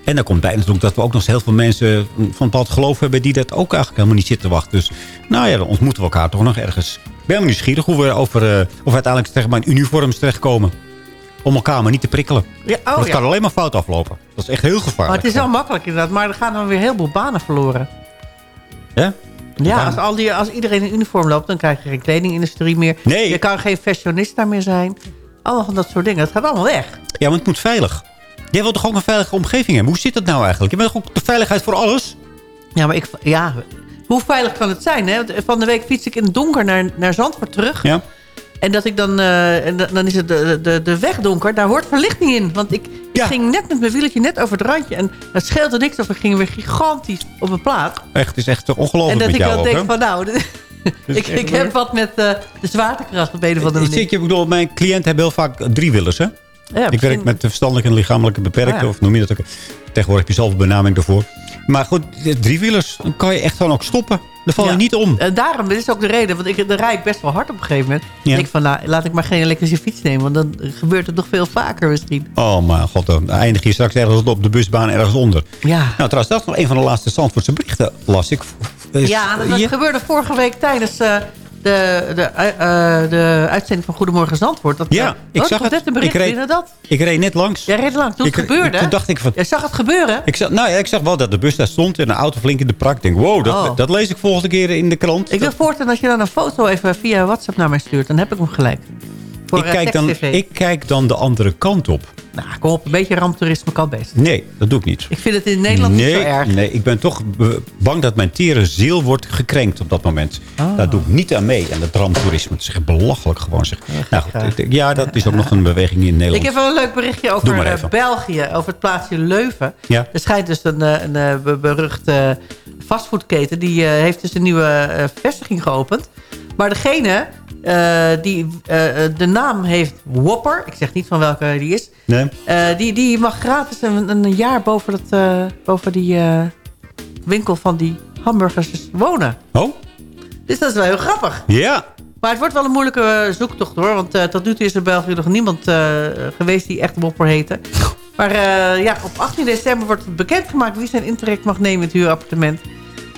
En dan komt bij natuurlijk dat we ook nog eens heel veel mensen van bepaald geloof hebben... die dat ook eigenlijk helemaal niet zitten te wachten. Dus nou ja, dan ontmoeten we elkaar toch nog ergens. Ik ben wel nieuwsgierig hoe we, over, eh, of we uiteindelijk zeg maar, in uniforms terechtkomen. Om elkaar maar niet te prikkelen. Ja, oh, het kan alleen maar fout aflopen. Dat is echt heel Maar gevaarlijk. het is wel makkelijk inderdaad. Maar er gaan dan weer heel veel banen verloren. Ja? Ja, als, al die, als iedereen in uniform loopt... dan krijg je geen kledingindustrie meer. Nee. Je kan geen fashionista meer zijn. Allemaal van dat soort dingen. Dat gaat allemaal weg. Ja, want het moet veilig. Jij wilt toch ook een veilige omgeving hebben? Hoe zit dat nou eigenlijk? Je bent toch ook de veiligheid voor alles? Ja, maar ik... Ja, hoe veilig kan het zijn? Hè? Van de week fiets ik in het donker naar, naar Zandvoort terug. Ja. En dat ik dan... eh, en da- dan is het de, de, de weg donker. Daar hoort verlichting in. Want ik, ik ging net met mijn wieltje net over het randje. En dat scheelde niks of ik ging weer gigantisch op een plaat. Echt, het is echt En ongelooflijk dat met ik dan ook, denk van nou... ik, ik heb wat met eh, de zwaartekracht op een of andere Ik manier. je, ik bedoel, mijn cliënten hebben heel vaak driewillers, hè? Ja, ik misschien- werk met de verstandelijke en lichamelijke beperkten, Ah, ja. of noem je dat ook. Tegenwoordig heb je zelf een benaming daarvoor. Maar goed, driewielers, dan kan je echt gewoon ook stoppen. Daar val je Ja. niet om. En daarom, dit is ook de reden. Want ik, dan rijd ik best wel hard op een gegeven moment. Ja. Dan denk ik van, nou, laat ik maar geen elektrische fiets nemen. Want dan gebeurt het nog veel vaker misschien. Oh mijn god, dan eindig je straks ergens op de busbaan ergens onder. Ja. Nou, trouwens, dat is nog een van de laatste Zandvoortse berichten, las ik. Is- Ja, dat, dat gebeurde vorige week tijdens eh, de, de, eh, de uitzending van Goedemorgen Zandvoort. Dat, Ja, eh, ik oh, zag het. net een bericht Ik reed- dat. Ik reed net langs. Jij reed lang toen het gebeurde. Toen dacht ik van... Jij zag het gebeuren? Ik zag, nou ja, ik zag wel dat de bus daar stond en een auto flink in de prak. Ik denk, wow, dat, Oh. dat lees ik volgende keer in de krant. Ik wil voortaan als je dan een foto even via WhatsApp naar mij stuurt. Dan heb ik hem gelijk. Voor ik, eh, kijk dan, ik kijk dan de andere kant op. Nou, kom op, een beetje ramptoerisme kan best. Nee, dat doe ik niet. Ik vind het in Nederland nee, niet zo erg. Nee, ik ben toch eh, bang dat mijn tere ziel wordt gekrenkt op dat moment. Oh. Daar doe ik niet aan mee. En het ramptoerisme, het is echt belachelijk gewoon. Zeg. Nou, goed, ja, dat is ook nog een beweging in Nederland. Ik heb wel een leuk berichtje over eh. België, over het plaatsje Leuven. Ja. Er schijnt dus een, eh, een, eh, be- beruchte fastfoodketen... die eh, heeft dus een nieuwe eh, vestiging geopend. Maar degene eh, die eh, eh, de naam heeft Whopper... ik zeg niet van welke die is... Nee? die, die mag gratis een, een jaar boven, dat, boven die winkel van die hamburgers wonen. Oh? Dus dat is wel heel grappig. Ja. Maar het wordt wel een moeilijke zoektocht hoor. Want tot nu toe is er in België nog niemand geweest die echt Whopper heette. Maar ja, op 18 december wordt bekendgemaakt wie zijn intrek mag nemen in het huurappartement.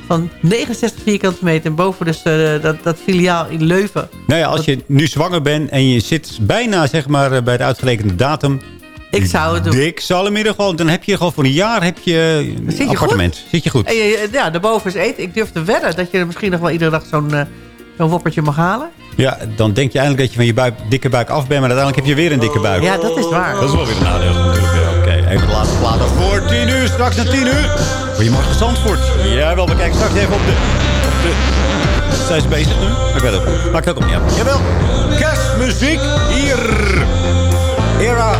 Van 69 vierkante meter. En boven dus eh, dat, dat filiaal in Leuven. Nou ja, als je nu zwanger bent en je zit bijna zeg maar, eh, bij de uitgerekende datum... Ik zou het doen. Dik zal hem in ieder geval... Dan heb je gewoon voor een jaar heb je een Zit je appartement. Zit je goed. En je, ja, daarboven is eten. Ik durf te wedden dat je misschien nog wel iedere dag zo'n eh, zo'n woppertje mag halen. Ja, dan denk je eindelijk dat je van je buik, dikke buik af bent... maar uiteindelijk heb je weer een dikke buik. Ja, dat is waar. Dat is wel weer een nadeel natuurlijk. Even de laatste plaat voor 10 uur. Straks naar 10 uur. Goedemorgen Zandvoort. Jawel, we kijken straks even op de... Op de zijn ze bezig nu? Ik weet het. Maakt ook op niet uit. Jawel. Kerstmuziek hier. Era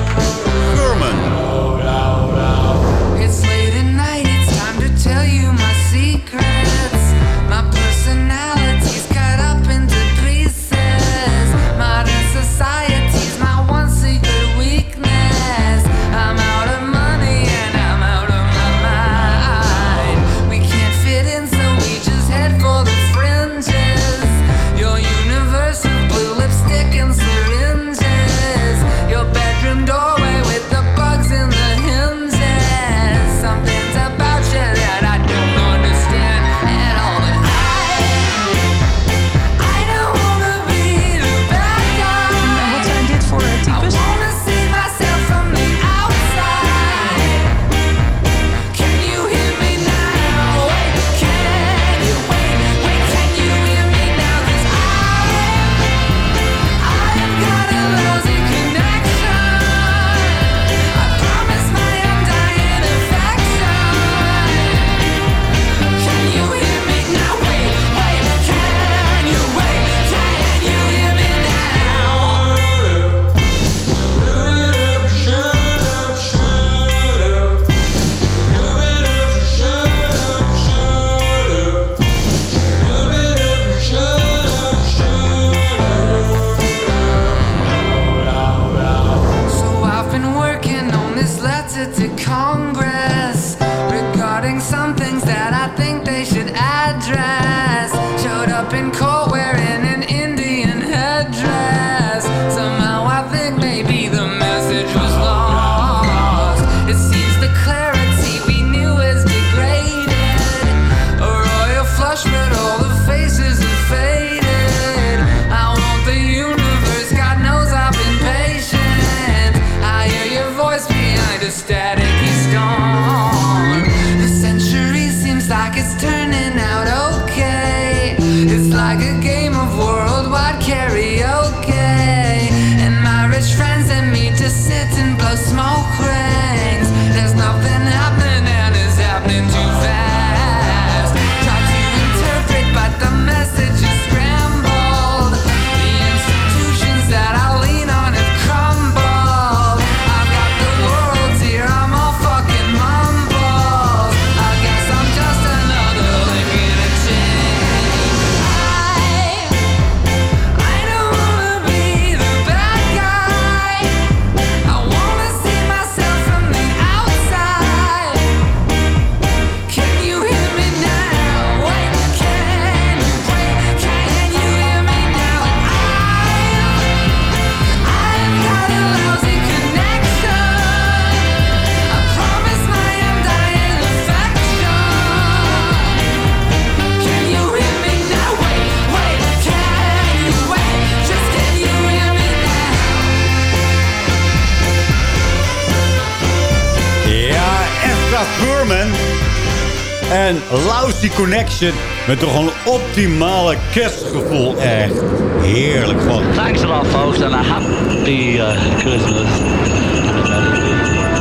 Connection. Met toch een optimale kerstgevoel. Echt heerlijk gewoon. Thanks a lot, folks, and a happy uh, Christmas.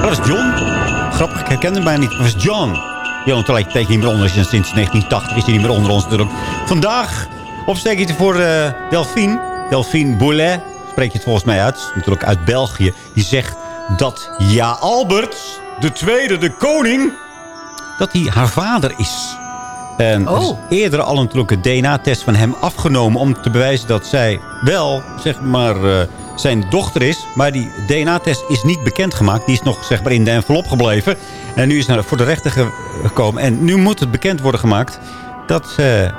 Dat was John. Grappig, ik herkende hem bijna niet. Dat was John. Woont tegelijkertijd niet meer onder. Sinds 1980 is hij niet meer onder ons natuurlijk. Vandaag opsteekje voor eh Delphine. Delphine Boulet. Spreek je het volgens mij uit. Natuurlijk uit België. Die zegt dat ja, Albert, de tweede, de koning... dat hij haar vader is. En er is eerder al natuurlijk een DNA-test van hem afgenomen... om te bewijzen dat zij wel, zeg maar, eh, zijn dochter is. Maar die DNA-test is niet bekendgemaakt. Die is nog, zeg maar, in de envelop gebleven. En nu is hij voor de rechter ge- gekomen. En nu moet het bekend worden gemaakt dat eh, eh,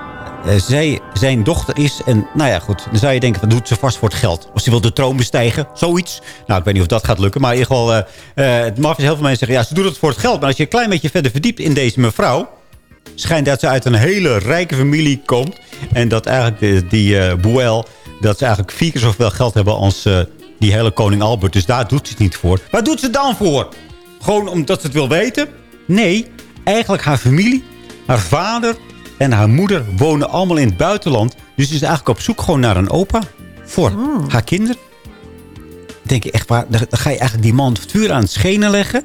zij zijn dochter is. En nou ja, goed. Dan zou je denken, wat doet ze vast voor het geld? Of ze wil de troon bestijgen, zoiets. Nou, ik weet niet of dat gaat lukken. Maar in ieder geval, eh, eh, het is heel veel mensen zeggen... ja, ze doet het voor het geld. Maar als je een klein beetje verder verdiept in deze mevrouw... schijnt dat ze uit een hele rijke familie komt. En dat eigenlijk de, die eh Boel... dat ze eigenlijk vier keer zoveel geld hebben als eh, die hele koning Albert. Dus daar doet ze het niet voor. Waar doet ze het dan voor? Gewoon omdat ze het wil weten? Nee, eigenlijk haar familie, haar vader en haar moeder wonen allemaal in het buitenland. Dus ze is eigenlijk op zoek gewoon naar een opa voor haar kinderen. Denk je echt waar, dan dan ga je eigenlijk die man het vuur aan het schenen leggen.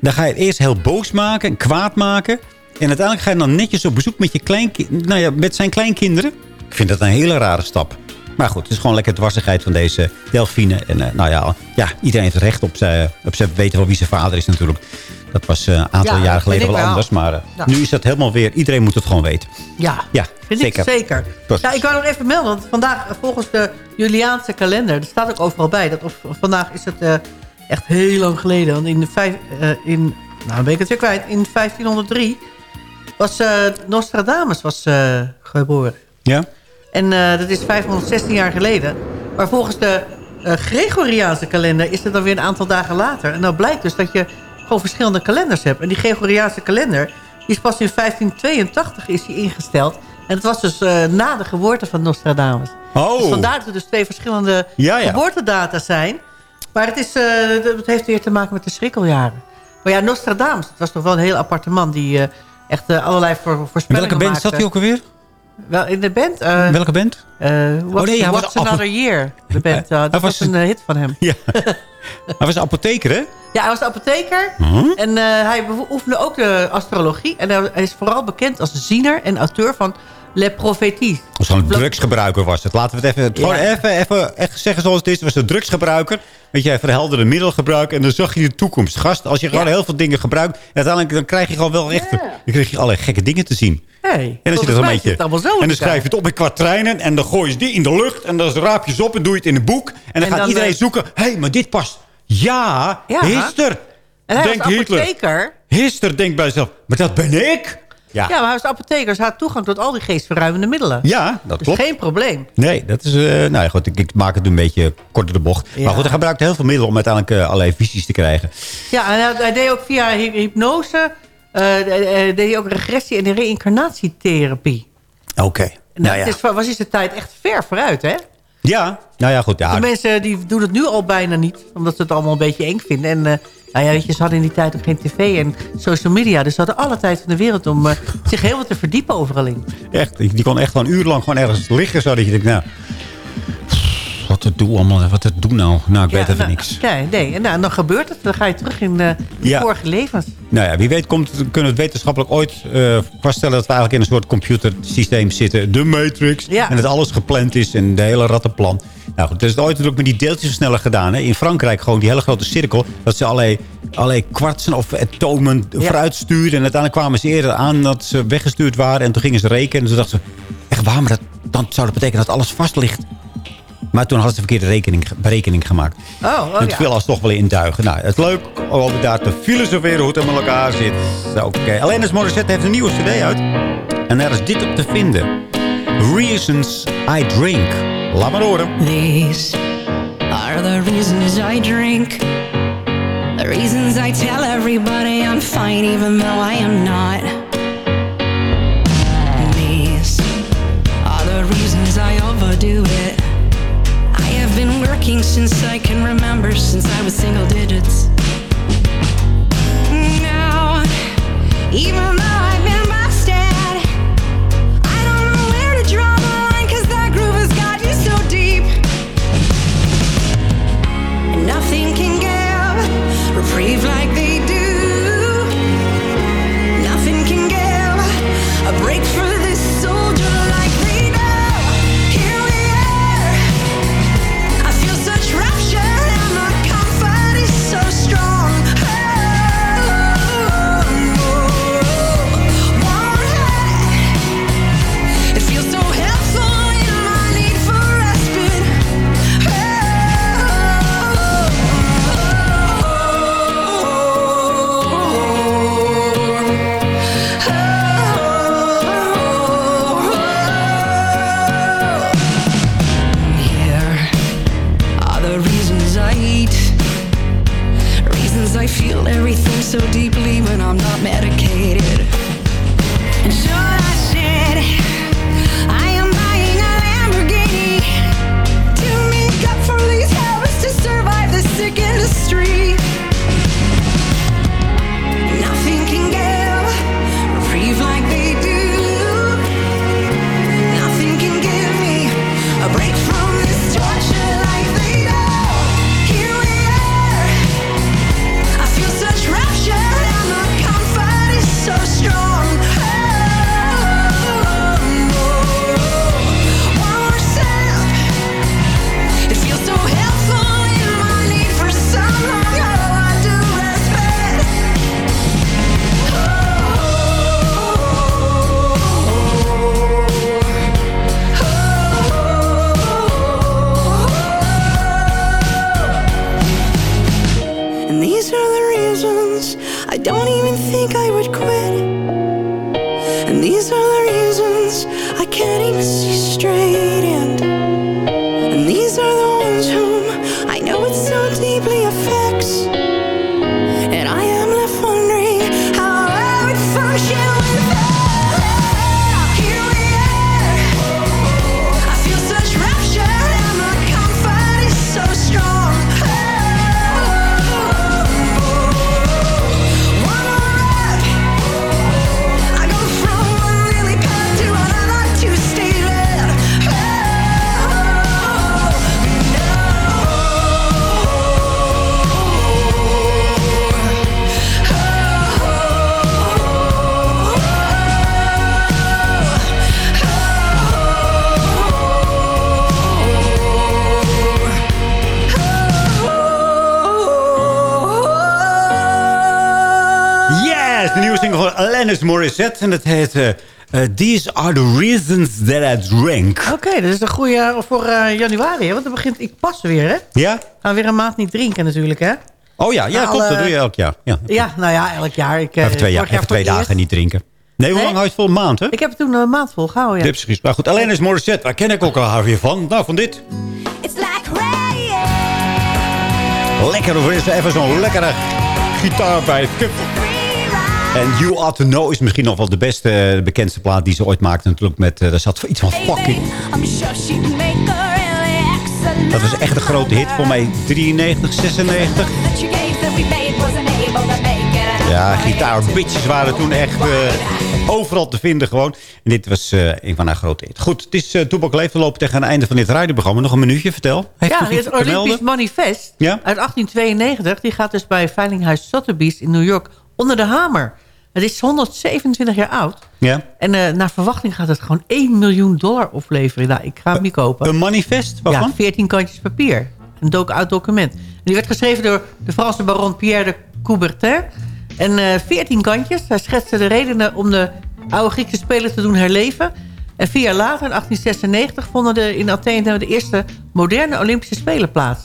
Dan ga je het eerst heel boos maken en kwaad maken. En uiteindelijk ga je dan netjes op bezoek met, je nou ja, met zijn kleinkinderen. Ik vind dat een hele rare stap. Maar goed, het is gewoon lekker dwarsigheid van deze delfine. En eh, nou ja, ja, iedereen heeft recht op zijn, op zijn weten wel wie zijn vader is natuurlijk. Dat was eh, een aantal Ja, jaren geleden wel, anders. Maar eh, Ja. nu is dat helemaal weer... Iedereen moet het gewoon weten. Ja, Ja, vind zeker. ik zeker. Ja, ik wou nog even melden, want vandaag volgens de Juliaanse kalender... er staat ook overal bij, dat of, vandaag is het echt heel lang geleden. Want in, de vijf, in, nou dan ben ik het weer kwijt, in 1503 was eh, Nostradamus was, eh, geboren. Ja? En eh, dat is 516 jaar geleden. Maar volgens de Gregoriaanse kalender is het dan weer een aantal dagen later. En dan blijkt dus dat je gewoon verschillende kalenders hebt. En die Gregoriaanse kalender die is pas in 1582 is die ingesteld. En het was dus na de geboorte van Nostradamus. Oh. Dus vandaar dat er dus twee verschillende Ja, ja. geboortedata zijn. Maar het, is, het heeft weer te maken met de schrikkeljaren. Maar ja, Nostradamus, dat was toch wel een heel aparte man... die echt eh, allerlei voor, In voorspellingen welke band zat hij ook alweer? Wel, in de band? eh, Welke band? eh, what's, Oh, nee, hij was What's apo- Another Year? De band, eh, dat was, was een hit van hem. Ja. hij was apotheker, hè? Ja, hij was apotheker. Huh? En hij beoefende ook de astrologie. En hij is vooral bekend als ziener en auteur van Le Prophétie. Een drugsgebruiker was het. Laten we het even, gewoon even, even echt zeggen zoals het is. Was een drugsgebruiker. Weet je, hij verhelderde middelgebruik. En dan zag je de toekomst. Gast, als je gewoon heel veel dingen gebruikt. Uiteindelijk dan krijg je gewoon wel echt... Dan krijg je allerlei gekke dingen te zien. Hey, En dan zit het een beetje. het en dan schrijf je het op in kwartrijnen. En dan gooi je die in de lucht. En dan raap je ze op en doe je het in een boek. En dan En gaat dan, iedereen eh, zoeken. Hé, hey, maar dit past. Ja, Ja. Hitler. En hij Denkt was Hitler. Hitler denkt bij zichzelf. Maar dat ben ik? Ja. maar hij was apotheker. Dus hij had toegang tot al die geestverruimende middelen. Ja, dat dus klopt. geen probleem. Nee, dat is... eh, nou ja, goed, ik, ik maak het een beetje kort door de bocht. Ja. Maar goed, hij gebruikt heel veel middelen om uiteindelijk eh, allerlei visies te krijgen. Ja, en hij, hij deed ook via hy- hypnose... eh, deed hij ook regressie- en reïncarnatietherapie. Oké. Nou dat ja. is, was is de tijd echt ver vooruit, hè? Ja, nou ja, goed. Ja, De mensen die doen het nu al bijna niet. Omdat ze het allemaal een beetje eng vinden. En eh, nou ja, weet je, ze hadden in die tijd ook geen tv en social media. Dus ze hadden alle tijd van de wereld om eh, zich heel wat te verdiepen overal in. echt, die die kon echt gewoon urenlang gewoon ergens liggen. Zo dat je denkt, nou... Wat het doe allemaal, wat het doe nou? Nou, ik weet even nou, niks. Ja, nee. En nou, dan gebeurt het. Dan ga je terug in de Ja. vorige levens. Nou ja, wie weet komt, kunnen we het wetenschappelijk ooit eh, vaststellen... dat we eigenlijk in een soort computersysteem zitten. De Matrix. Ja. En dat alles gepland is en de hele rattenplan. Nou goed, dat is ooit natuurlijk met die deeltjesversneller gedaan. Hè? In Frankrijk gewoon die hele grote cirkel. Dat ze allerlei, allerlei kwartsen of atomen vooruit stuurden. En uiteindelijk kwamen ze eerder aan dat ze weggestuurd waren. En toen gingen ze rekenen. En toen dachten ze, echt waar? Maar dat, dan zou dat betekenen dat alles vast ligt. Maar toen hadden ze verkeerde rekening, berekening gemaakt. Oh, oh het ja. viel alsnog wel in duigen. Nou, het is leuk om daar te filosoferen hoe het met elkaar zit. Oké. Alanis Morissette heeft een nieuwe cd uit. En daar is dit op te vinden. Reasons I Drink. Laat maar horen. These are the reasons I drink. The reasons I tell everybody I'm fine even though I am not. Since I can remember, since I was single digits. Now, even though I've Morissette. En het heet eh, eh, These are the reasons that I drank. Oké, dat is een goede voor eh, januari. Hè? Want dan begint ik pas weer, hè? Ja? Gaan we weer een maand niet drinken natuurlijk, hè? Oh ja, ja Nou, klopt. Dat doe je elk jaar. Ja. Ja, nou ja, elk jaar. Ik, eh, Even twee, jaar, even twee voor dagen eerst. niet drinken. Nee, hoe Nee? lang houdt het vol? Een maand, hè? Ik heb het toen een maand volgehouden, ja. Ja. precies. Maar goed, Alanis Morissette, waar ken ik ook al haar weer van? Nou, van dit. Lekker, of is er even zo'n lekkere gitaar bij. En You Ought To Know is misschien nog wel de beste, de bekendste plaat die ze ooit maakte. Natuurlijk met, eh, daar zat iets van fucking. Dat was echt een grote hit, voor mij 93, 96. Ja, gitaarbitches waren toen echt eh, overal te vinden gewoon. En dit was eh, een van haar grote hits. Goed, het is uh, Toepak Leef. We lopen tegen het einde van dit radioprogramma. Nog een minuutje, vertel. Heeft ja, het? Olympisch Manifest Ja? uit 1892... die gaat dus bij Veilinghuis Sotheby's in New York onder de hamer. Het is 127 jaar oud. Ja. En eh, naar verwachting gaat het gewoon 1 miljoen dollar opleveren. Nou, ik ga hem niet kopen. Een manifest? Waarvan? Ja, 14 kantjes papier. Een doc oud document. En die werd geschreven door de Franse baron Pierre de Coubertin. En eh 14 kantjes. Hij schetste de redenen om de oude Griekse Spelen te doen herleven. En vier jaar later, in 1896, vonden de, in Athene de eerste moderne Olympische Spelen plaats.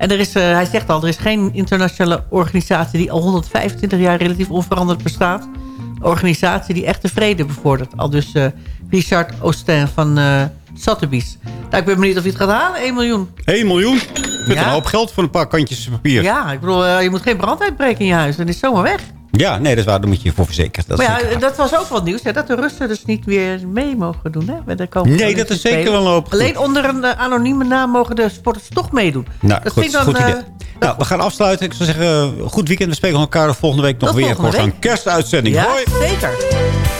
En er is, eh, hij zegt al, er is geen internationale organisatie die al 125 jaar relatief onveranderd bestaat. Een organisatie die echt de vrede bevordert. Al dus eh, Richard Austin van eh Sotheby's. Nou, ik ben benieuwd of hij het gaat halen, 1 miljoen. 1 miljoen? Met Ja. een hoop geld voor een paar kantjes papier. Ja, ik bedoel, je moet geen brand uitbreken in je huis. Dan is het zomaar weg. Ja, nee, dat is waar. Daar moet je je voor verzekeren. Dat maar ja, dat was ook wat nieuws. Hè, dat de Russen dus niet weer mee mogen doen. Hè, bij de komende Nee, dat is zeker wel een goed. Alleen onder een eh, anonieme naam mogen de sporters toch meedoen. Nou, dat goed, dan, goed idee. eh, nou, we gaan afsluiten. Ik zou zeggen, eh, goed weekend. We spreken elkaar volgende week nog weer volgende voor zo'n week. kerstuitzending. ja, Hoi! zeker.